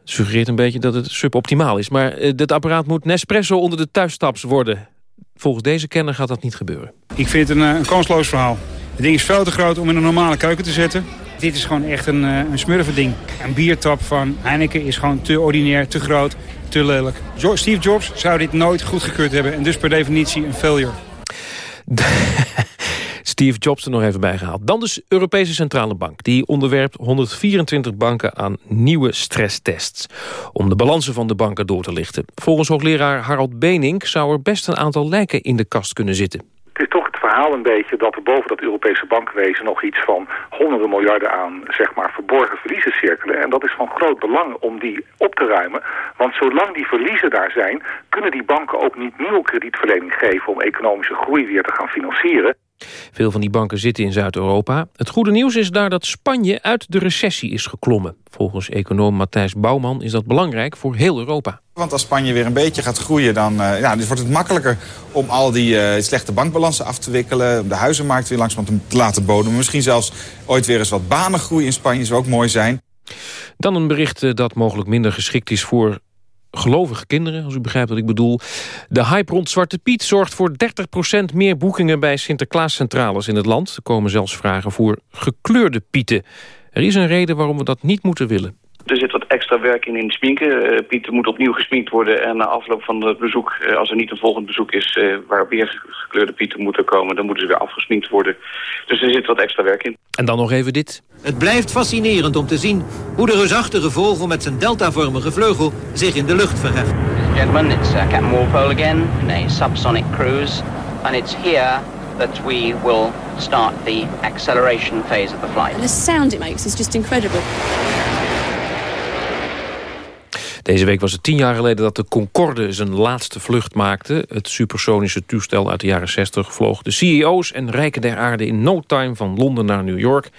suggereert een beetje dat het suboptimaal is. Maar uh, dit apparaat moet Nespresso onder de thuisstaps worden. Volgens deze kenner gaat dat niet gebeuren. Ik vind het een, eh, een kansloos verhaal. Het ding is veel te groot om in een normale keuken te zetten. Dit is gewoon echt een, uh, een smurfending. Een biertap van Heineken is gewoon te ordinair, te groot, te lelijk. Steve Jobs zou dit nooit goedgekeurd hebben en dus per definitie een failure. Steve Jobs er nog even bij gehaald. Dan dus Europese Centrale Bank. Die onderwerpt 124 banken aan nieuwe stresstests. Om de balansen van de banken door te lichten. Volgens hoogleraar Harald Benink zou er best een aantal lijken in de kast kunnen zitten. Het is toch het verhaal een beetje dat er boven dat Europese bankwezen nog iets van honderden miljarden aan zeg maar, verborgen verliezen cirkelen. En dat is van groot belang om die op te ruimen. Want zolang die verliezen daar zijn, kunnen die banken ook niet nieuwe kredietverlening geven om economische groei weer te gaan financieren. Veel van die banken zitten in Zuid-Europa. Het goede nieuws is daar dat Spanje uit de recessie is geklommen. Volgens econoom Matthijs Bouwman is dat belangrijk voor heel Europa. Want als Spanje weer een beetje gaat groeien, dan, uh, ja, dus wordt het makkelijker om al die uh, slechte bankbalansen af te wikkelen. Om de huizenmarkt weer langzaam te laten bodemen. Misschien zelfs ooit weer eens wat banengroei in Spanje zou ook mooi zijn. Dan een bericht eh, dat mogelijk minder geschikt is voor gelovige kinderen, als u begrijpt wat ik bedoel. De hype rond Zwarte Piet zorgt voor 30% meer boekingen... bij Sinterklaascentrales in het land. Er komen zelfs vragen voor gekleurde pieten. Er is een reden waarom we dat niet moeten willen. Er zit wat extra werk in in het sminken. Uh, Pieter moet opnieuw gesminkt worden. En na afloop van het bezoek, uh, als er niet een volgend bezoek is... Uh, waar weer gekleurde pieten moeten komen... dan moeten ze weer afgesminkt worden. Dus er zit wat extra werk in. En dan nog even dit. Het blijft fascinerend om te zien hoe de reusachtige vogel... met zijn deltavormige vleugel zich in de lucht verheft. Gentlemen, it's Captain Walpole again in a subsonic cruise. And it's here that we will start the acceleration phase of the flight. And the sound it makes is just incredible. Deze week was het tien jaar geleden dat de Concorde zijn laatste vlucht maakte. Het supersonische toestel uit de jaren 60 vloog de CEO's en rijken der aarde in no time van Londen naar New York.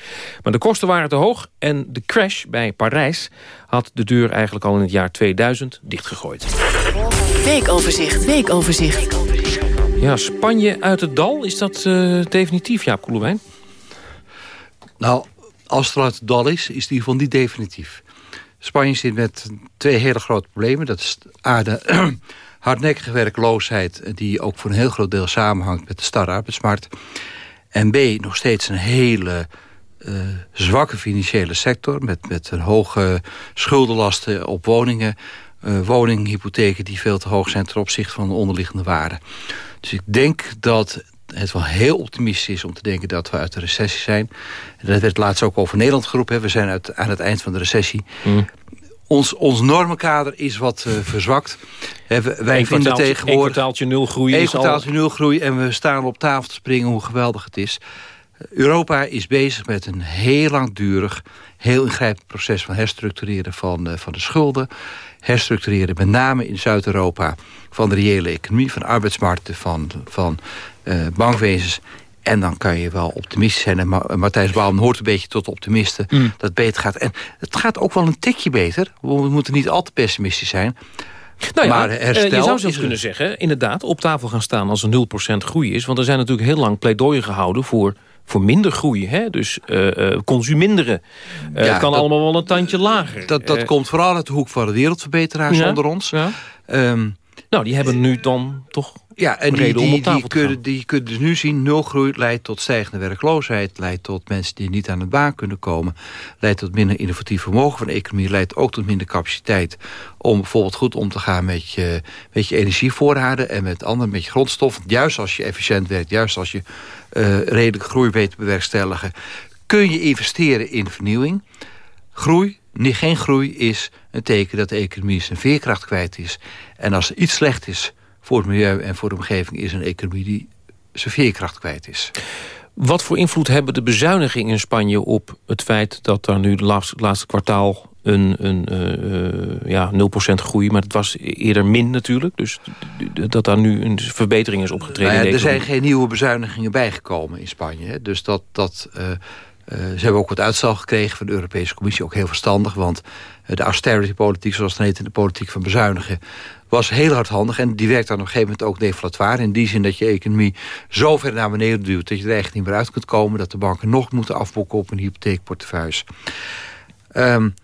Maar de kosten waren te hoog en de crash bij Parijs had de deur eigenlijk al in het jaar 2000 dichtgegooid. Weekoverzicht, weekoverzicht. Ja, Spanje uit het dal, is dat uh, definitief, Jaap Koelewijn? Nou, als het uit het dal is, is ieder geval niet definitief. Spanje zit met twee hele grote problemen. Dat is A, de hardnekkige werkloosheid... die ook voor een heel groot deel samenhangt met de starre arbeidsmarkt. En B, nog steeds een hele uh, zwakke financiële sector... met, met een hoge schuldenlasten op woningen... Uh, woninghypotheken die veel te hoog zijn ten opzichte van de onderliggende waarden. Dus ik denk dat het wel heel optimistisch is om te denken dat we uit de recessie zijn. Dat werd laatst ook over Nederland geroepen. We zijn uit, aan het eind van de recessie. Mm. Ons, ons normenkader is wat uh, verzwakt. He, wij vinden tegenwoordig... Een kwartaaltje nul groei Een kwartaaltje nul groei en we staan op tafel te springen hoe geweldig het is. Europa is bezig met een heel langdurig, heel ingrijpend proces van herstructureren van, uh, van de schulden. Herstructureren met name in Zuid-Europa van de reële economie, van arbeidsmarkten, van, van bankwezens. En dan kan je wel optimistisch zijn. En Ma Matthijs Baum hoort een beetje tot de optimisten. Mm. Dat het beter gaat. En het gaat ook wel een tikje beter. We moeten niet al te pessimistisch zijn. Nou ja, maar herstel je zou zelfs kunnen zeggen, inderdaad, op tafel gaan staan als er 0% groei is. Want er zijn natuurlijk heel lang pleidooien gehouden voor voor minder groei. Hè? Dus uh, consuminderen. Uh, ja, kan dat, allemaal wel een tandje lager. Dat, dat komt vooral uit de hoek van de wereldverbeteraars ja, onder ons. Ja. Um, nou, die hebben nu dan toch ja, en die, die, die, kunnen, die kunnen dus nu zien, nul groei leidt tot stijgende werkloosheid... leidt tot mensen die niet aan het baan kunnen komen... leidt tot minder innovatief vermogen van de economie... leidt ook tot minder capaciteit om bijvoorbeeld goed om te gaan met je, met je energievoorraden... en met andere, met je grondstoffen. Juist als je efficiënt werkt, juist als je uh, redelijke groei weet te bewerkstelligen... kun je investeren in vernieuwing. Groei, niet, geen groei is een teken dat de economie zijn veerkracht kwijt is. En als er iets slecht is voor het milieu en voor de omgeving... is een economie die zijn veerkracht kwijt is. Wat voor invloed hebben de bezuinigingen in Spanje op het feit... dat er nu het laatste, laatste kwartaal een, een uh, ja, 0% groei... maar het was eerder min natuurlijk. Dus dat daar nu een verbetering is opgetreden. Nou ja, er zijn geen nieuwe bezuinigingen bijgekomen in Spanje. Hè? Dus dat... dat uh, uh, ze hebben ook wat uitstel gekregen van de Europese Commissie. Ook heel verstandig, want de austerity-politiek, zoals het heet... in de politiek van bezuinigen was heel hardhandig. En die werkt dan op een gegeven moment ook deflatoir. In die zin dat je economie zo ver naar beneden duwt... dat je er echt niet meer uit kunt komen. Dat de banken nog moeten afboeken op een hypotheekportefeuille. Um,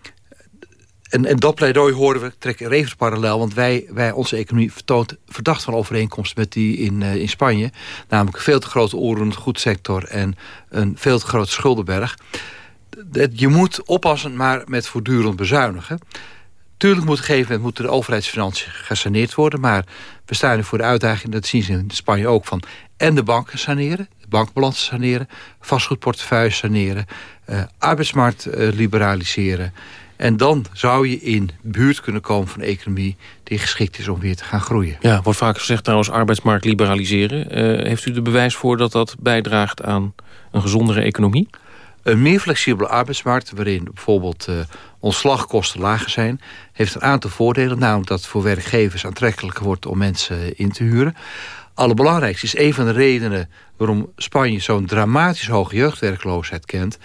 en, en dat pleidooi horen we, trekken even parallel... want wij, wij, onze economie vertoont verdacht van overeenkomsten met die in, uh, in Spanje. Namelijk veel te grote oorlog goedsector en een veel te grote schuldenberg. je moet oppassen, maar met voortdurend bezuinigen. Tuurlijk moet op een gegeven moment moeten de overheidsfinanciën gesaneerd worden... maar we staan nu voor de uitdaging, dat zien ze in Spanje ook... van en de banken saneren, de bankbalans saneren... vastgoedportefeuille saneren, uh, arbeidsmarkt uh, liberaliseren... En dan zou je in buurt kunnen komen van een economie... die geschikt is om weer te gaan groeien. Ja, wordt vaak gezegd trouwens arbeidsmarkt liberaliseren. Uh, heeft u er bewijs voor dat dat bijdraagt aan een gezondere economie? Een meer flexibele arbeidsmarkt... waarin bijvoorbeeld uh, ontslagkosten lager zijn... heeft een aantal voordelen. Namelijk dat het voor werkgevers aantrekkelijker wordt om mensen in te huren. Allerbelangrijkste is een van de redenen... waarom Spanje zo'n dramatisch hoge jeugdwerkloosheid kent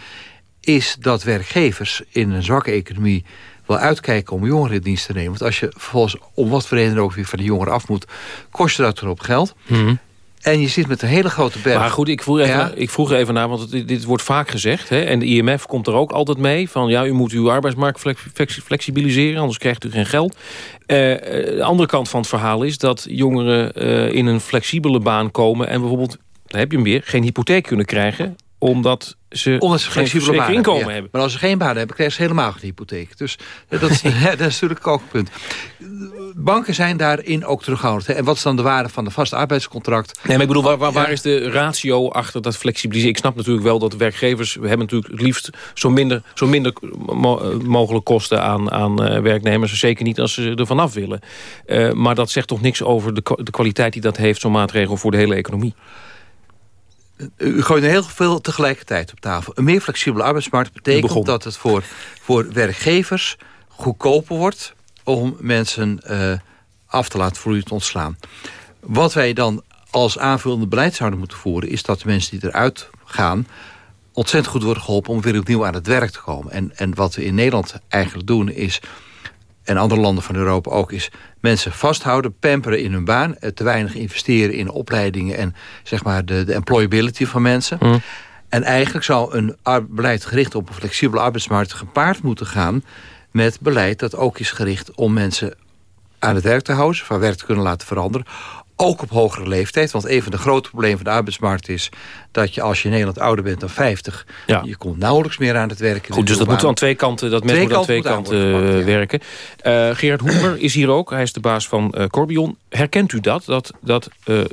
is dat werkgevers in een zwakke economie wel uitkijken om jongeren in dienst te nemen. Want als je vervolgens om wat voor reden ook weer van de jongeren af moet... kost je dat erop geld. Mhm. En je zit met een hele grote berg. Maar goed, ik vroeg even, ik vroeg even naar, want dit, dit, wordt vaak gezegd. Hè, en de IMF komt er ook altijd mee. Van ja, u moet uw arbeidsmarkt flexibiliseren, anders krijgt u geen geld. Uh, de andere kant van het verhaal is dat jongeren uh, in een flexibele baan komen... en bijvoorbeeld, daar heb je hem weer, geen hypotheek kunnen krijgen omdat ze, Omdat ze geen baan inkomen hebben. Maar als ze geen baan hebben, krijgen ze helemaal geen hypotheek. Dus dat is, dat is natuurlijk ook een punt. Banken zijn daarin ook terughoudend. En wat is dan de waarde van de vaste arbeidscontract? Nee, maar ik bedoel, waar, waar, is de ratio achter dat flexibiliseren? Ik snap natuurlijk wel dat werkgevers... we hebben natuurlijk het liefst zo minder, zo minder mogelijk kosten aan, aan uh, werknemers. Zeker niet als ze er vanaf willen. Uh, maar dat zegt toch niks over de, de kwaliteit die dat heeft... zo'n maatregel voor de hele economie? U gooit heel veel tegelijkertijd op tafel. Een meer flexibele arbeidsmarkt betekent dat het voor, voor werkgevers goedkoper wordt... om mensen uh, af te laten vloeien te ontslaan. Wat wij dan als aanvullende beleid zouden moeten voeren... is dat de mensen die eruit gaan ontzettend goed worden geholpen... om weer opnieuw aan het werk te komen. En, en wat we in Nederland eigenlijk doen is en andere landen van Europa ook, is mensen vasthouden, pamperen in hun baan, eh, te weinig investeren in opleidingen en zeg maar de, de employability van mensen. Mm. En eigenlijk zou een beleid gericht op een flexibele arbeidsmarkt gepaard moeten gaan met beleid dat ook is gericht om mensen aan het werk te houden, van werk te kunnen laten veranderen ook op hogere leeftijd. Want een van de grote problemen van de arbeidsmarkt is... dat je als je in Nederland ouder bent dan 50... Ja. je komt nauwelijks meer aan het werken. Goed, dus dat moet aan twee kanten, dat mensen aan twee kanten uh, werken. Uh, Gerard Hoemer is hier ook. Hij is de baas van uh, Corbion. Herkent u dat? Dat, dat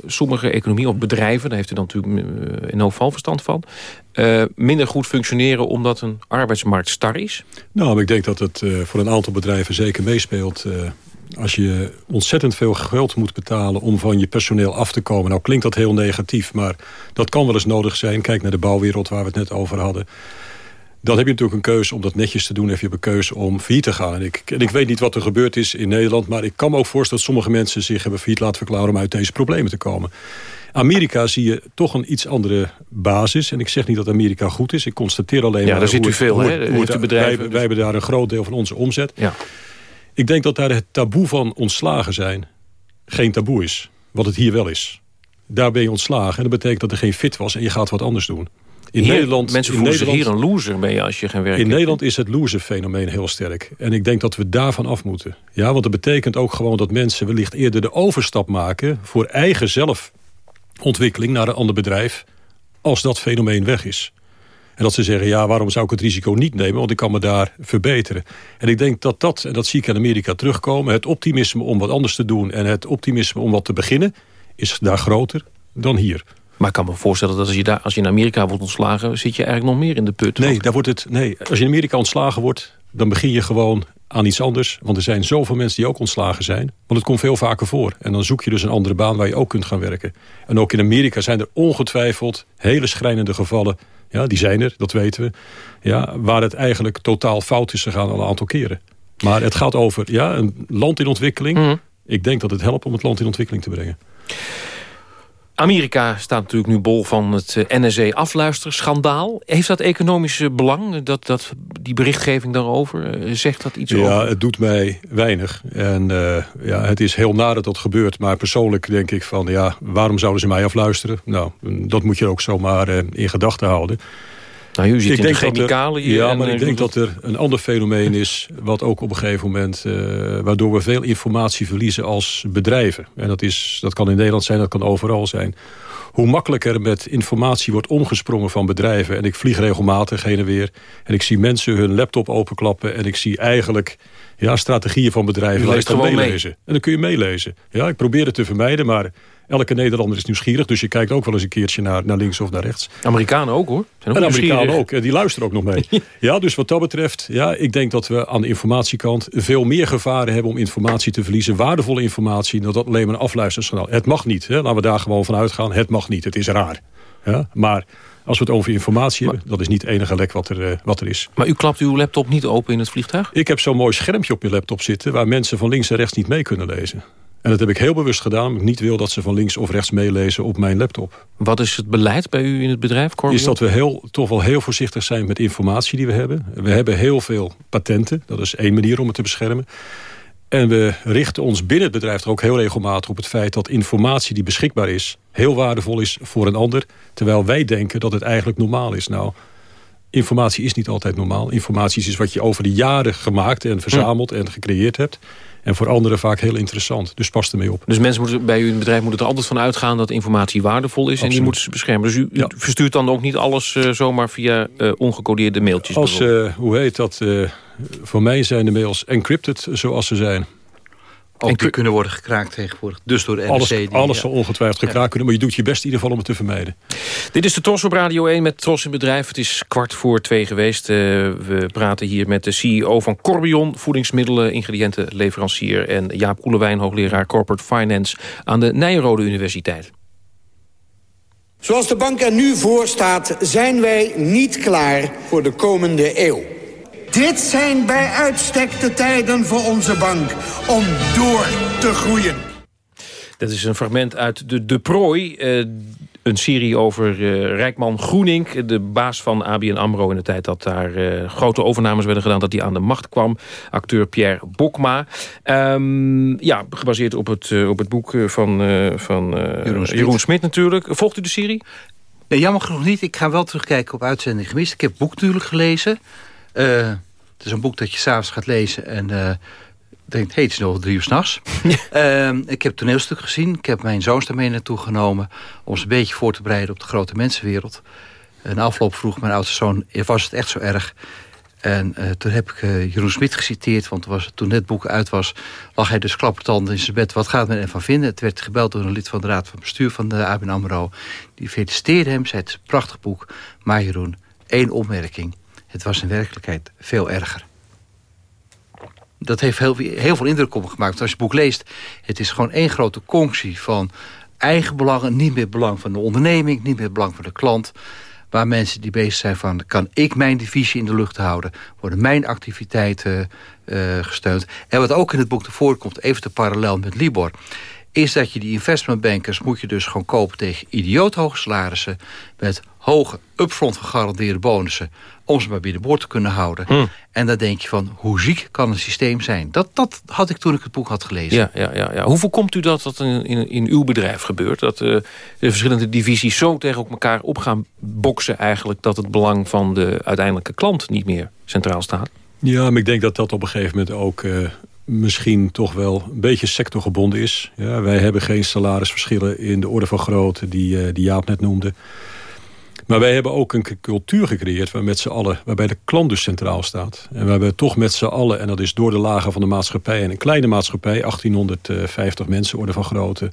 sommige economieën of bedrijven... daar heeft u dan natuurlijk in hoofd verstand van... minder goed functioneren omdat een arbeidsmarkt star is? Nou, ik denk dat het voor een aantal bedrijven zeker meespeelt als je ontzettend veel geld moet betalen om van je personeel af te komen. Nou klinkt dat heel negatief, maar dat kan wel eens nodig zijn. Kijk naar de bouwwereld waar we het net over hadden. Dan heb je natuurlijk een keuze om dat netjes te doen. Heb je een keuze om failliet te gaan. En ik, en ik weet niet wat er gebeurd is in Nederland. Maar ik kan me ook voorstellen dat sommige mensen zich hebben failliet laten verklaren... om uit deze problemen te komen. Amerika zie je toch een iets andere basis. En ik zeg niet dat Amerika goed is. Ik constateer alleen ja, maar... daar zit u veel, hè? Wij, wij hebben daar een groot deel van onze omzet. Ja. Ik denk dat daar het taboe van ontslagen zijn geen taboe is. Wat het hier wel is. Daar ben je ontslagen en dat betekent dat er geen fit was en je gaat wat anders doen. In hier, Nederland, mensen voelen zich hier een loser je als je geen werk In Nederland is het loser-fenomeen heel sterk. En ik denk dat we daarvan af moeten. Ja, want dat betekent ook gewoon dat mensen wellicht eerder de overstap maken... voor eigen zelfontwikkeling naar een ander bedrijf... als dat fenomeen weg is. En dat ze zeggen, ja, waarom zou ik het risico niet nemen? Want ik kan me daar verbeteren. En ik denk dat dat, en dat zie ik in Amerika terugkomen... het optimisme om wat anders te doen en het optimisme om wat te beginnen... is daar groter dan hier. Maar ik kan me voorstellen dat als je, daar, als je in Amerika wordt ontslagen... zit je eigenlijk nog meer in de put. Nee, daar wordt het, nee, als je in Amerika ontslagen wordt... dan begin je gewoon aan iets anders. Want er zijn zoveel mensen die ook ontslagen zijn. Want het komt veel vaker voor. En dan zoek je dus een andere baan waar je ook kunt gaan werken. En ook in Amerika zijn er ongetwijfeld hele schrijnende gevallen ja, die zijn er, dat weten we. Ja, waar het eigenlijk totaal fout is gegaan al een aantal keren. Maar het gaat over ja, een land in ontwikkeling. Mhm. Ik denk dat het helpt om het land in ontwikkeling te brengen. Amerika staat natuurlijk nu bol van het eh, NSA-afluisterschandaal. Heeft dat economische belang, dat, dat, die berichtgeving daarover? Eh, zegt dat iets ja, over? Ja, het doet mij weinig. En uh, ja, het is heel nadat dat gebeurt. Maar persoonlijk denk ik van, ja, waarom zouden ze mij afluisteren? Nou, dat moet je ook zomaar uh, in gedachten houden. Nou, u zit ik in denk de chemicaliën. Ja, en, maar ik eh, denk dat er een ander fenomeen is... wat ook op een gegeven moment... eh, waardoor we veel informatie verliezen als bedrijven. En dat, is, dat kan in Nederland zijn, dat kan overal zijn. Hoe makkelijker met informatie wordt omgesprongen van bedrijven... en ik vlieg regelmatig heen en weer... en ik zie mensen hun laptop openklappen... en ik zie eigenlijk ja, strategieën van bedrijven. Gewoon mee. meelezen. En dan kun je meelezen. Ja, ik probeer het te vermijden, maar... Elke Nederlander is nieuwsgierig, dus je kijkt ook wel eens een keertje naar, naar links of naar rechts. Amerikanen ook hoor. Zijn ook en Amerikanen ook, en die luisteren ook nog mee. ja, dus wat dat betreft, ja, ik denk dat we aan de informatiekant veel meer gevaren hebben om informatie te verliezen. Waardevolle informatie, dan dat alleen maar een afluistersignaal. Het mag niet, hè. laten we daar gewoon van uitgaan. Het mag niet, het is raar. Ja? Maar als we het over informatie hebben, dat is niet het enige lek wat er, eh, wat er is. Maar u klapt uw laptop niet open in het vliegtuig? Ik heb zo'n mooi schermpje op je laptop zitten... waar mensen van links en rechts niet mee kunnen lezen. En dat heb ik heel bewust gedaan. omdat Ik niet wil dat ze van links of rechts meelezen op mijn laptop. Wat is het beleid bij u in het bedrijf, Corbin? Is dat we heel, toch wel heel voorzichtig zijn met informatie die we hebben. We hebben heel veel patenten. Dat is één manier om het te beschermen. En we richten ons binnen het bedrijf ook heel regelmatig op het feit... dat informatie die beschikbaar is, heel waardevol is voor een ander. Terwijl wij denken dat het eigenlijk normaal is. Nou, informatie is niet altijd normaal. Informatie is wat je over de jaren gemaakt en verzameld en gecreëerd hebt. En voor anderen vaak heel interessant. Dus pas ermee op. Dus mensen moeten, bij u in het bedrijf moeten er altijd van uitgaan... dat informatie waardevol is en die moeten ze beschermen. Dus u, u verstuurt dan ook niet alles eh, zomaar via eh, ongecodeerde mailtjes? Als, eh, hoe heet dat? voor mij zijn de mails encrypted zoals ze zijn. Ook die kunnen worden gekraakt tegenwoordig. Dus door de NRC. Alles, die, alles ja. zal ongetwijfeld gekraakt kunnen. Maar je doet je best in ieder geval om het te vermijden. Dit is de Tros op Radio 1 met Tros in Bedrijf. Het is kwart voor twee geweest. Eh, we praten hier met de CEO van Corbion... voedingsmiddelen, ingrediëntenleverancier... en Jaap Koelewijn, hoogleraar Corporate Finance... aan de Nijrode Universiteit. Zoals de bank er nu voor staat, zijn wij niet klaar voor de komende eeuw. Dit zijn bij uitstek de tijden voor onze bank om door te groeien. Dat is een fragment uit De, de Prooi. eh, een serie over eh, Rijkman Groening, de baas van ABN AMRO... in de tijd dat daar eh, grote overnames werden gedaan... dat hij aan de macht kwam. Acteur Pierre Bokma. Ehm, ja, gebaseerd op het, op het boek van, eh, van eh, Jeroen Smit. Jeroen Smit natuurlijk. Volgt u de serie? Nee, jammer genoeg niet. Ik ga wel terugkijken op uitzending gemist. Ik heb het boek natuurlijk gelezen. Het is een boek dat je s'avonds gaat lezen en eh, denkt... hé, het is nog drie uur s'nachts. Ehm ik heb het toneelstuk gezien. Ik heb mijn zoons daarmee naartoe genomen... om ze een beetje voor te bereiden op de grote mensenwereld. En afloop vroeg mijn oudste zoon... was het echt zo erg? En eh, toen heb ik eh, Jeroen Smit geciteerd, want was, toen net het boek uit was... lag hij dus klappertand in zijn bed. Wat gaat men ervan vinden? Het werd gebeld door een lid van de raad van bestuur van de ABN AMRO. Die feliciteerde hem, zei het is een prachtig boek. Maar Jeroen, één opmerking. Het was in werkelijkheid veel erger. Dat heeft heel, veel indruk op me gemaakt. Als je het boek leest, het is gewoon één grote conctie van eigen belangen. Niet meer belang van de onderneming, niet meer belang van de klant. Waar mensen die bezig zijn van... kan ik mijn divisie in de lucht houden? Worden mijn activiteiten eh, gesteund? En wat ook in het boek te voorkomt, even te parallel met Libor... is dat je die investmentbankers moet je dus gewoon kopen tegen idioot hoge salarissen... met hoge upfront gegarandeerde bonussen... om ze maar binnenboord te kunnen houden. En dan denk je van, hoe ziek kan een systeem zijn? Dat, dat had ik toen ik het boek had gelezen. Ja, ja, ja, ja. Hoe voorkomt u dat dat in, in, in uw bedrijf gebeurt? Dat eh, de verschillende divisies zo tegen elkaar op gaan boksen... eigenlijk dat het belang van de uiteindelijke klant niet meer centraal staat? Ja, maar ik denk dat dat op een gegeven moment ook eh, misschien toch wel een beetje sectorgebonden is. Ja, wij hebben geen salarisverschillen in de orde van grootte die, eh, die Jaap net noemde. Maar wij hebben ook een cultuur gecreëerd waar met z'n allen, waarbij de klant dus centraal staat. En waarbij we toch met z'n allen, en dat is door de lagen van de maatschappij... en een kleine maatschappij, 1850 mensen, orde van grootte...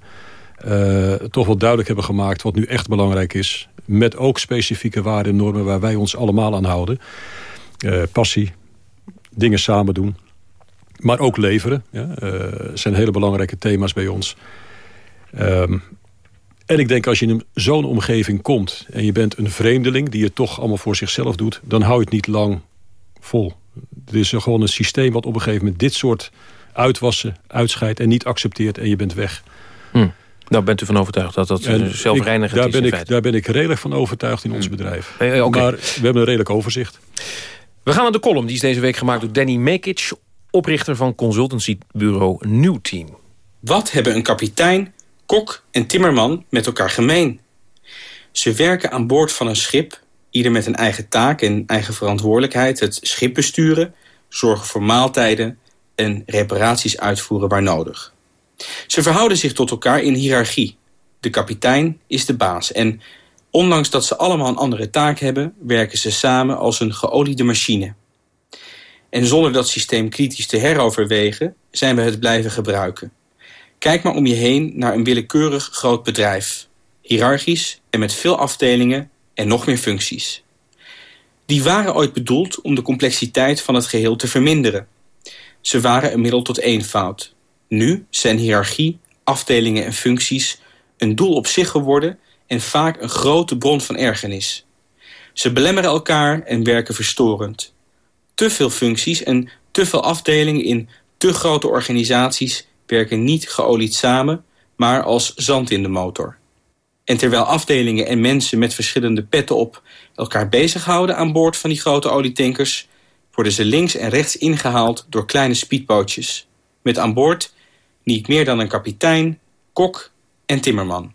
eh, toch wel duidelijk hebben gemaakt wat nu echt belangrijk is. Met ook specifieke waarden en normen waar wij ons allemaal aan houden. Eh, passie, dingen samen doen. Maar ook leveren. Ja, eh, zijn hele belangrijke thema's bij ons. Ehm, en ik denk als je in zo'n omgeving komt... en je bent een vreemdeling die het toch allemaal voor zichzelf doet... dan hou je het niet lang vol. Er is gewoon een systeem wat op een gegeven moment... dit soort uitwassen, uitscheidt en niet accepteert... en je bent weg. Hm. Nou, bent u van overtuigd dat dat En eh, zelfreinigend ik- daar is ben ik? Daar ben ik redelijk van overtuigd in ons bedrijf. Eh. Maar we hebben een redelijk overzicht. We gaan naar de column. Die is deze week gemaakt door Danny Mekic... oprichter van consultancybureau New Team. Wat hebben een kapitein, kok en timmerman met elkaar gemeen? Ze werken aan boord van een schip Ieder met een eigen taak en eigen verantwoordelijkheid. Het schip besturen, zorgen voor maaltijden en reparaties uitvoeren waar nodig. Ze verhouden zich tot elkaar in hiërarchie. De kapitein is de baas en ondanks dat ze allemaal een andere taak hebben... werken ze samen als een geoliede machine. En zonder dat systeem kritisch te heroverwegen... zijn we het blijven gebruiken. Kijk maar om je heen naar een willekeurig groot bedrijf. Hierarchisch en met veel afdelingen en nog meer functies. Die waren ooit bedoeld om de complexiteit van het geheel te verminderen. Ze waren een middel tot eenvoud. Nu zijn hiërarchie, afdelingen en functies een doel op zich geworden en vaak een grote bron van ergernis. Ze belemmeren elkaar en werken verstorend. Te veel functies en te veel afdelingen in te grote organisaties werken niet geolied samen, maar als zand in de motor. En terwijl afdelingen en mensen met verschillende petten op elkaar bezighouden aan boord van die grote olietankers, worden ze links en rechts ingehaald door kleine speedbootjes. Met aan boord niet meer dan een kapitein, kok en timmerman.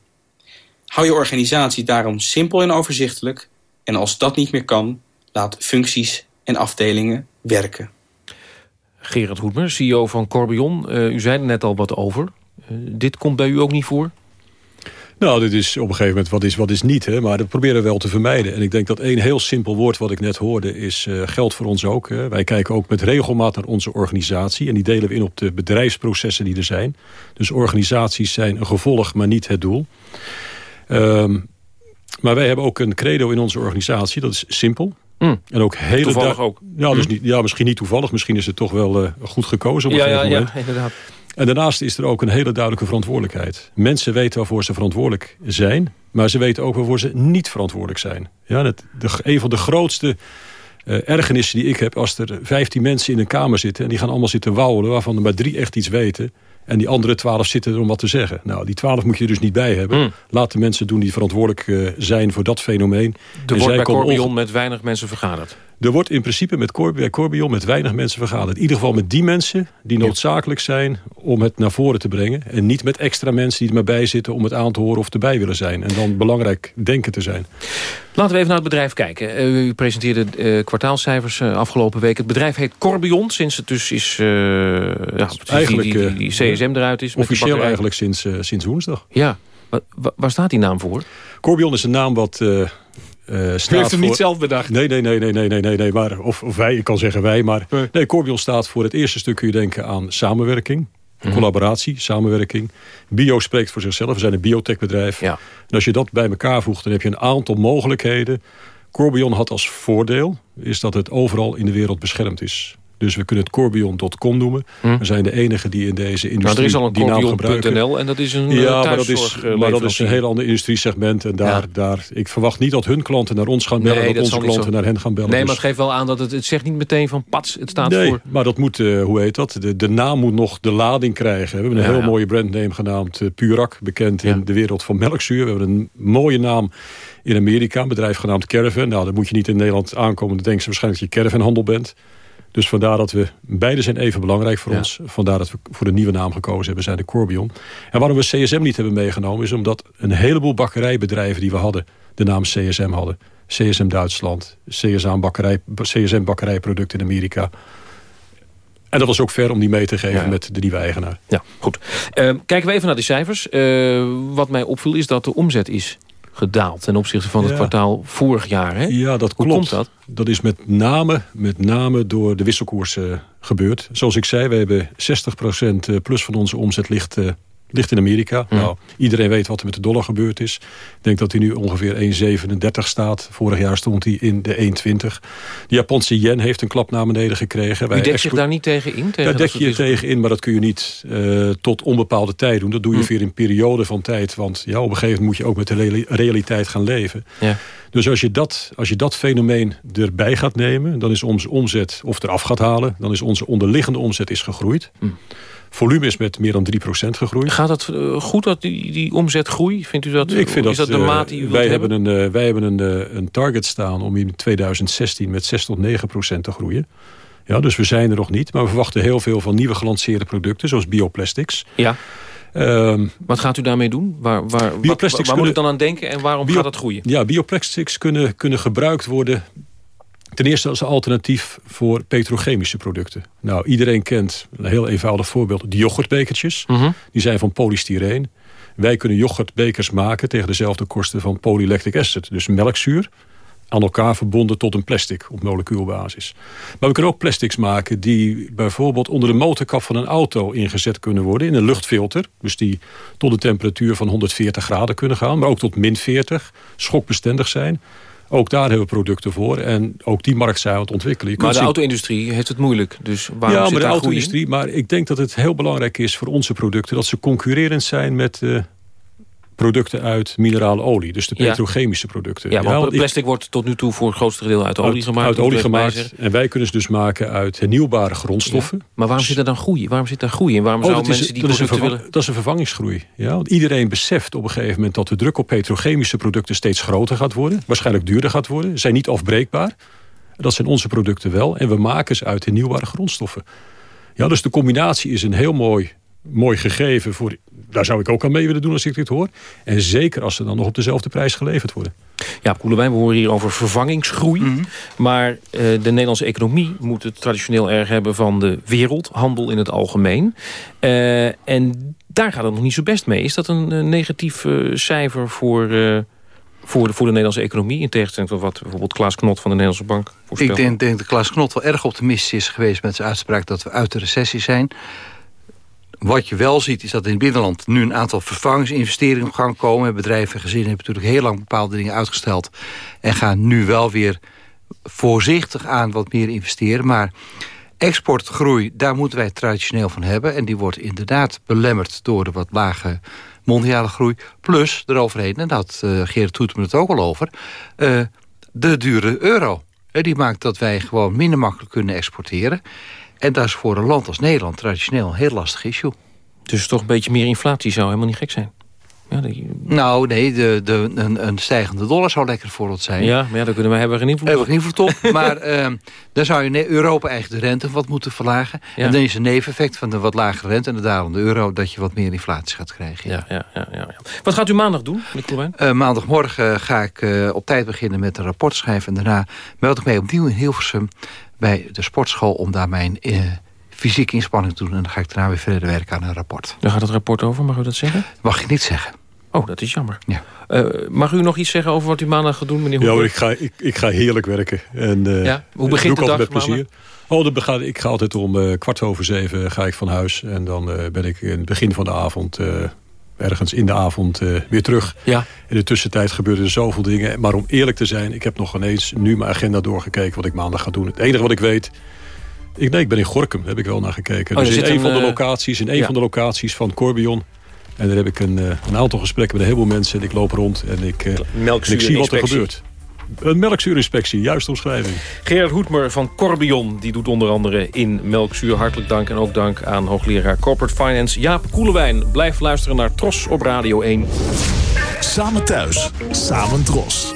Hou je organisatie daarom simpel en overzichtelijk en als dat niet meer kan, laat functies en afdelingen werken. Gerard Hoedmer, CEO van Corbion. Uh, u zei er net al wat over. Uh, dit komt bij u ook niet voor? Nou, dit is op een gegeven moment wat is, wat is niet. Hè? Maar dat proberen we wel te vermijden. En ik denk dat één heel simpel woord wat ik net hoorde... is uh, geld voor ons ook. Hè? Wij kijken ook met regelmaat naar onze organisatie. En die delen we in op de bedrijfsprocessen die er zijn. Dus organisaties zijn een gevolg, maar niet het doel. Um, maar wij hebben ook een credo in onze organisatie. Dat is simpel. Mm. En ook hele toevallig ook. Ja, dus niet, ja, misschien niet toevallig. Misschien is het toch wel uh, goed gekozen op een ja, gegeven ja, moment. Ja, inderdaad. En daarnaast is er ook een hele duidelijke verantwoordelijkheid. Mensen weten waarvoor ze verantwoordelijk zijn... maar ze weten ook waarvoor ze niet verantwoordelijk zijn. Ja, dat, de, een van de grootste uh, ergernissen die ik heb... als er 15 mensen in een kamer zitten... en die gaan allemaal zitten wauwelen... waarvan er maar drie echt iets weten... En die andere twaalf zitten er om wat te zeggen. Nou, die twaalf moet je dus niet bij hebben. Mm. Laat de mensen doen die verantwoordelijk uh, zijn voor dat fenomeen. Er wordt bij Corbion met weinig mensen vergaderd. Er wordt in principe met Cor bij Corbion met weinig mensen vergaderd. In ieder geval met die mensen die noodzakelijk zijn om het naar voren te brengen. En niet met extra mensen die er maar bij zitten om het aan te horen of erbij willen zijn. En dan belangrijk denken te zijn. Laten we even naar het bedrijf kijken. Uh, u presenteerde uh, kwartaalcijfers uh, afgelopen week. Het bedrijf heet Corbion, sinds het dus is... ja, eigenlijk die, die, die CSM eruit is. Officieel eigenlijk sinds, sinds woensdag. Ja, waar, waar, staat die naam voor? Corbion is een naam wat... Uh, U heeft hem voor... niet zelf bedacht? Nee, nee, nee, nee, nee, nee, nee, nee maar, of, of wij, ik kan zeggen wij. Maar nee. nee, Corbion staat voor het eerste stuk kun je denken aan samenwerking. Mm -hmm. Collaboratie, samenwerking. Bio spreekt voor zichzelf. We zijn een biotechbedrijf. Ja. En als je dat bij elkaar voegt, dan heb je een aantal mogelijkheden. Corbion had als voordeel is dat het overal in de wereld beschermd is. Dus we kunnen het Corbion.com noemen. Hm. We zijn de enige die in deze industrie nou, er is al een. Corbion.nl en dat is een ja, maar dat is, maar dat is een heel ander industriesegment. En daar, Ja. daar, ik verwacht niet dat hun klanten naar ons gaan bellen... Nee, dat, onze klanten zo. naar hen gaan bellen. Nee, Dus- maar het geeft wel aan dat het, het zegt niet meteen van pats, het staat nee, voor... maar dat moet, eh, hoe heet dat? De, de naam moet nog de lading krijgen. We hebben een Ja, heel ja. mooie brandname genaamd eh, Purak. Bekend in de wereld van melkzuur. We hebben een mooie naam in Amerika. Een bedrijf genaamd Caravan. Nou, dan moet je niet in Nederland aankomen. Dan denken ze waarschijnlijk dat je caravanhandel bent. Dus vandaar dat we, beide zijn even belangrijk voor Ja. ons. Vandaar dat we voor de nieuwe naam gekozen hebben, zijn de Corbion. En waarom we CSM niet hebben meegenomen... is omdat een heleboel bakkerijbedrijven die we hadden... de naam CSM hadden. CSM Duitsland, CSM, bakkerij, CSM bakkerijproduct in Amerika. En dat was ook ver om die mee te geven Ja. met de nieuwe eigenaar. Ja, goed. Eh, kijken we even naar die cijfers. Eh, wat mij opviel is dat de omzet is gedaald... ten opzichte van het Ja. kwartaal vorig jaar. Hè? Ja, dat Hoe klopt. dat? Dat is met name, met name door de wisselkoers eh, gebeurd. Zoals ik zei, we hebben 60% eh, plus van onze omzet ligt, eh, ligt in Amerika. Nou, iedereen weet wat er met de dollar gebeurd is. Ik denk dat hij nu ongeveer 1,37 staat. Vorig jaar stond hij in de 1,20. De Japanse yen heeft een klap naar beneden gekregen. U Wij dekt zich daar niet tegen in? Tegen Daar dat dek je je tegen in, maar dat kun je niet eh, tot onbepaalde tijd doen. Dat doe je Hm. via een periode van tijd. Want ja, op een gegeven moment moet je ook met de reali- realiteit gaan leven. Ja. Dus als je, dat, als je dat fenomeen erbij gaat nemen... dan is onze omzet, of eraf gaat halen... dan is onze onderliggende omzet is gegroeid. Hm. Volume is met meer dan 3% gegroeid. Gaat het eh, goed, dat die, die omzetgroei? Vindt u dat, Ik vind is dat de eh, maat die u wilt wij hebben? hebben een, eh, wij hebben een, een target staan om in 2016 met 6 tot 9% te groeien. Ja, dus we zijn er nog niet. Maar we verwachten heel veel van nieuwe gelanceerde producten, zoals bioplastics. Ja. Ehm, wat gaat u daarmee doen? Waar, waar, wat, waar moet ik dan aan denken en waarom gaat dat groeien? Ja, bioplastics kunnen, kunnen gebruikt worden... ten eerste als alternatief voor petrochemische producten. Nou, iedereen kent, een heel eenvoudig voorbeeld... de yoghurtbekertjes. Mhm. Die zijn van polystyreen. Wij kunnen yoghurtbekers maken tegen dezelfde kosten van polylactic acid. Dus melkzuur aan elkaar verbonden tot een plastic op molecuulbasis. Maar we kunnen ook plastics maken die bijvoorbeeld onder de motorkap van een auto ingezet kunnen worden in een luchtfilter. Dus die tot een temperatuur van 140 graden kunnen gaan, maar ook tot min 40, schokbestendig zijn. Ook daar hebben we producten voor. En ook die markt zijn we aan het ontwikkelen. maar de auto-industrie heeft het moeilijk. Dus waarom ja, maar de auto-industrie. Maar ik denk dat het heel belangrijk is voor onze producten... dat ze concurrerend zijn met uh, producten uit minerale olie. Dus de petrochemische producten. Ja, want plastic wordt tot nu toe voor het grootste deel uit olie gemaakt. Uit olie gemaakt. En wij kunnen ze dus maken uit hernieuwbare grondstoffen. Maar waarom zit er dan groei? Waarom zit er groei? En waarom oh, zouden mensen die producten willen... Dat is een vervangingsgroei. Ja? Want iedereen beseft op een gegeven moment... dat de druk op petrochemische producten steeds groter gaat worden. Waarschijnlijk duurder gaat worden. Zijn niet afbreekbaar. Dat zijn onze producten wel. En we maken ze uit hernieuwbare grondstoffen. Ja, dus de combinatie is een heel mooi mooi gegeven. Voor, daar zou ik ook aan mee willen doen als ik dit hoor. En zeker als ze dan nog op dezelfde prijs geleverd worden. Ja, Koelewijn, we horen hier over vervangingsgroei. Mhm. Maar uh, de Nederlandse economie moet het traditioneel erg hebben van de wereldhandel in het algemeen. Uh, en daar gaat het nog niet zo best mee. Is dat een negatief uh, cijfer voor voor de, voor de Nederlandse economie... in tegenstelling tot wat bijvoorbeeld Klaas Knot van de Nederlandse Bank voorspelt? Ik denk, denk dat Klaas Knot wel erg optimistisch is geweest... met zijn uitspraak dat we uit de recessie zijn. Wat je wel ziet is dat in het binnenland nu een aantal vervangingsinvesteringen op gang komen. Bedrijven en gezinnen hebben natuurlijk heel lang bepaalde dingen uitgesteld. En gaan nu wel weer voorzichtig aan wat meer investeren. Maar exportgroei, daar moeten wij traditioneel van hebben. En die wordt inderdaad belemmerd door de wat lage mondiale groei. Plus eroverheen, en dat uh, Gerrit Toeteman het ook al over... Uh, de dure euro. Die maakt dat wij gewoon minder makkelijk kunnen exporteren. En dat is voor een land als Nederland traditioneel een heel lastig issue. Dus toch een beetje meer inflatie zou helemaal niet gek zijn? Ja, Nou, nee, de, de, een, een, stijgende dollar zou lekker voor ons zijn. Ja, maar ja, daar kunnen we hebben geen invloed op. Hebben geen invloed op. maar uh, dan zou je Europa eigenlijk de rente wat moeten verlagen. En dan is een neveneffect van de wat lagere rente en de dalende euro... dat je wat meer inflatie gaat krijgen. Ja, ja, ja, ja, Wat gaat u maandag doen, meneer uh, Maandagmorgen ga ik uh, op tijd beginnen met een rapport schrijven. En daarna meld ik mij opnieuw in Hilversum bij de sportschool... om daar mijn uh, fysieke inspanning te doen. En dan ga ik daarna weer verder werken aan een rapport. Daar gaat het rapport over, mag u dat zeggen? Mag ik niet zeggen. Oh, dat is jammer. Ja. Uh, mag u nog iets zeggen over wat u maandag gaat doen, meneer Ja, ik ga, ik, ik ga heerlijk werken. En, uh, ja? Hoe begint de dag met plezier? Oh, dan ga, ik ga altijd om uh, kwart over zeven ga ik van huis. En dan ben ik in het begin van de avond ergens in de avond uh, weer terug. Ja. In de tussentijd gebeurden er zoveel dingen. Maar om eerlijk te zijn, ik heb nog ineens nu mijn agenda doorgekeken... wat ik maandag ga doen. Het enige wat ik weet... Ik, nee, ik ben in Gorkum, heb ik wel naar gekeken. Oh, dus in een, van de eh, locaties, in een van de locaties van Corbion... En daar heb ik een, uh, een aantal gesprekken met een heleboel mensen. En ik loop rond en ik, en ik zie wat er gebeurt. Een melkzuurinspectie, juist omschrijving. Gerard Hoedmer van Corbion, die doet onder andere in melkzuur. Hartelijk dank en ook dank aan hoogleraar Corporate Finance Jaap Koelewijn. Blijf luisteren naar Tros op Radio 1. Samen thuis, samen Tros.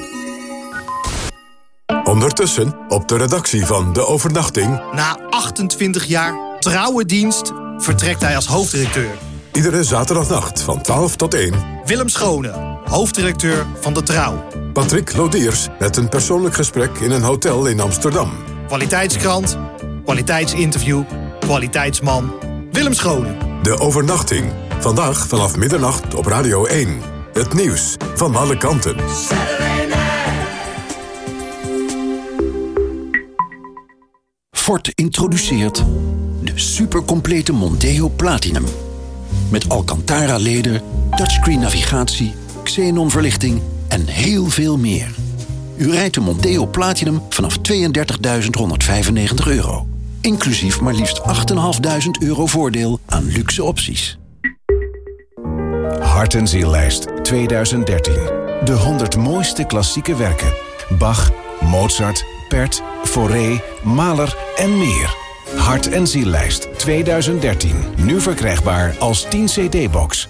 Ondertussen op de redactie van De Overnachting... Na 28 jaar trouwe dienst vertrekt hij als hoofddirecteur. Iedere zaterdagnacht van 12 tot 1. Willem Schone, hoofddirecteur van De Trouw. Patrick Lodiers met een persoonlijk gesprek in een hotel in Amsterdam. Kwaliteitskrant, kwaliteitsinterview, kwaliteitsman. Willem Schone. De overnachting. Vandaag vanaf middernacht op Radio 1. Het nieuws van alle kanten. Ford introduceert de supercomplete Monteo Platinum. Met Alcantara leder, touchscreen navigatie, xenon verlichting en heel veel meer. U rijdt de Monteo Platinum vanaf 32.195 euro. Inclusief maar liefst 8.500 euro voordeel aan luxe opties. Hart en Ziellijst 2013. De 100 mooiste klassieke werken. Bach, Mozart, Pert, Fauré, Mahler en meer. Hart en Ziellijst 2013. Nu verkrijgbaar als 10 cd-box.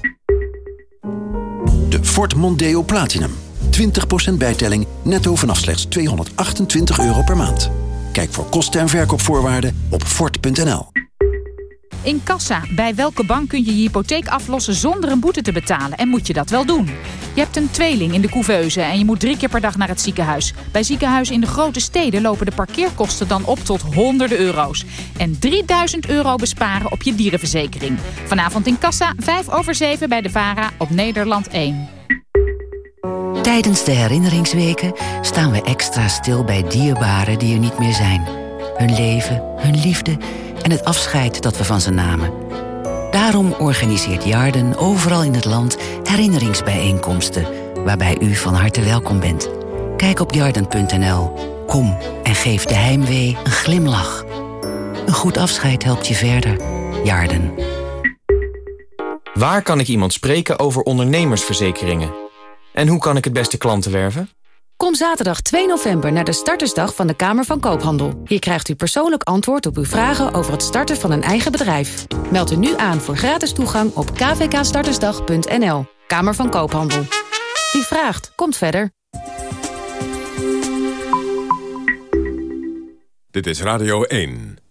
De Ford Mondeo Platinum. 20% bijtelling netto vanaf slechts 228 euro per maand. Kijk voor kosten en verkoopvoorwaarden op Ford.nl. In Kassa, bij welke bank kun je je hypotheek aflossen zonder een boete te betalen? En moet je dat wel doen? Je hebt een tweeling in de couveuse en je moet drie keer per dag naar het ziekenhuis. Bij ziekenhuizen in de grote steden lopen de parkeerkosten dan op tot honderden euro's. En 3000 euro besparen op je dierenverzekering. Vanavond in Kassa, 5 over 7 bij de VARA op Nederland 1. Tijdens de herinneringsweken staan we extra stil bij dierbaren die er niet meer zijn. Hun leven, hun liefde en het afscheid dat we van ze namen. Daarom organiseert Jarden overal in het land herinneringsbijeenkomsten... waarbij u van harte welkom bent. Kijk op jarden.nl. Kom en geef de heimwee een glimlach. Een goed afscheid helpt je verder. Jarden. Waar kan ik iemand spreken over ondernemersverzekeringen? En hoe kan ik het beste klanten werven? Kom zaterdag 2 november naar de startersdag van de Kamer van Koophandel. Hier krijgt u persoonlijk antwoord op uw vragen over het starten van een eigen bedrijf. Meld u nu aan voor gratis toegang op kvkstartersdag.nl. Kamer van Koophandel. Wie vraagt, komt verder. Dit is Radio 1.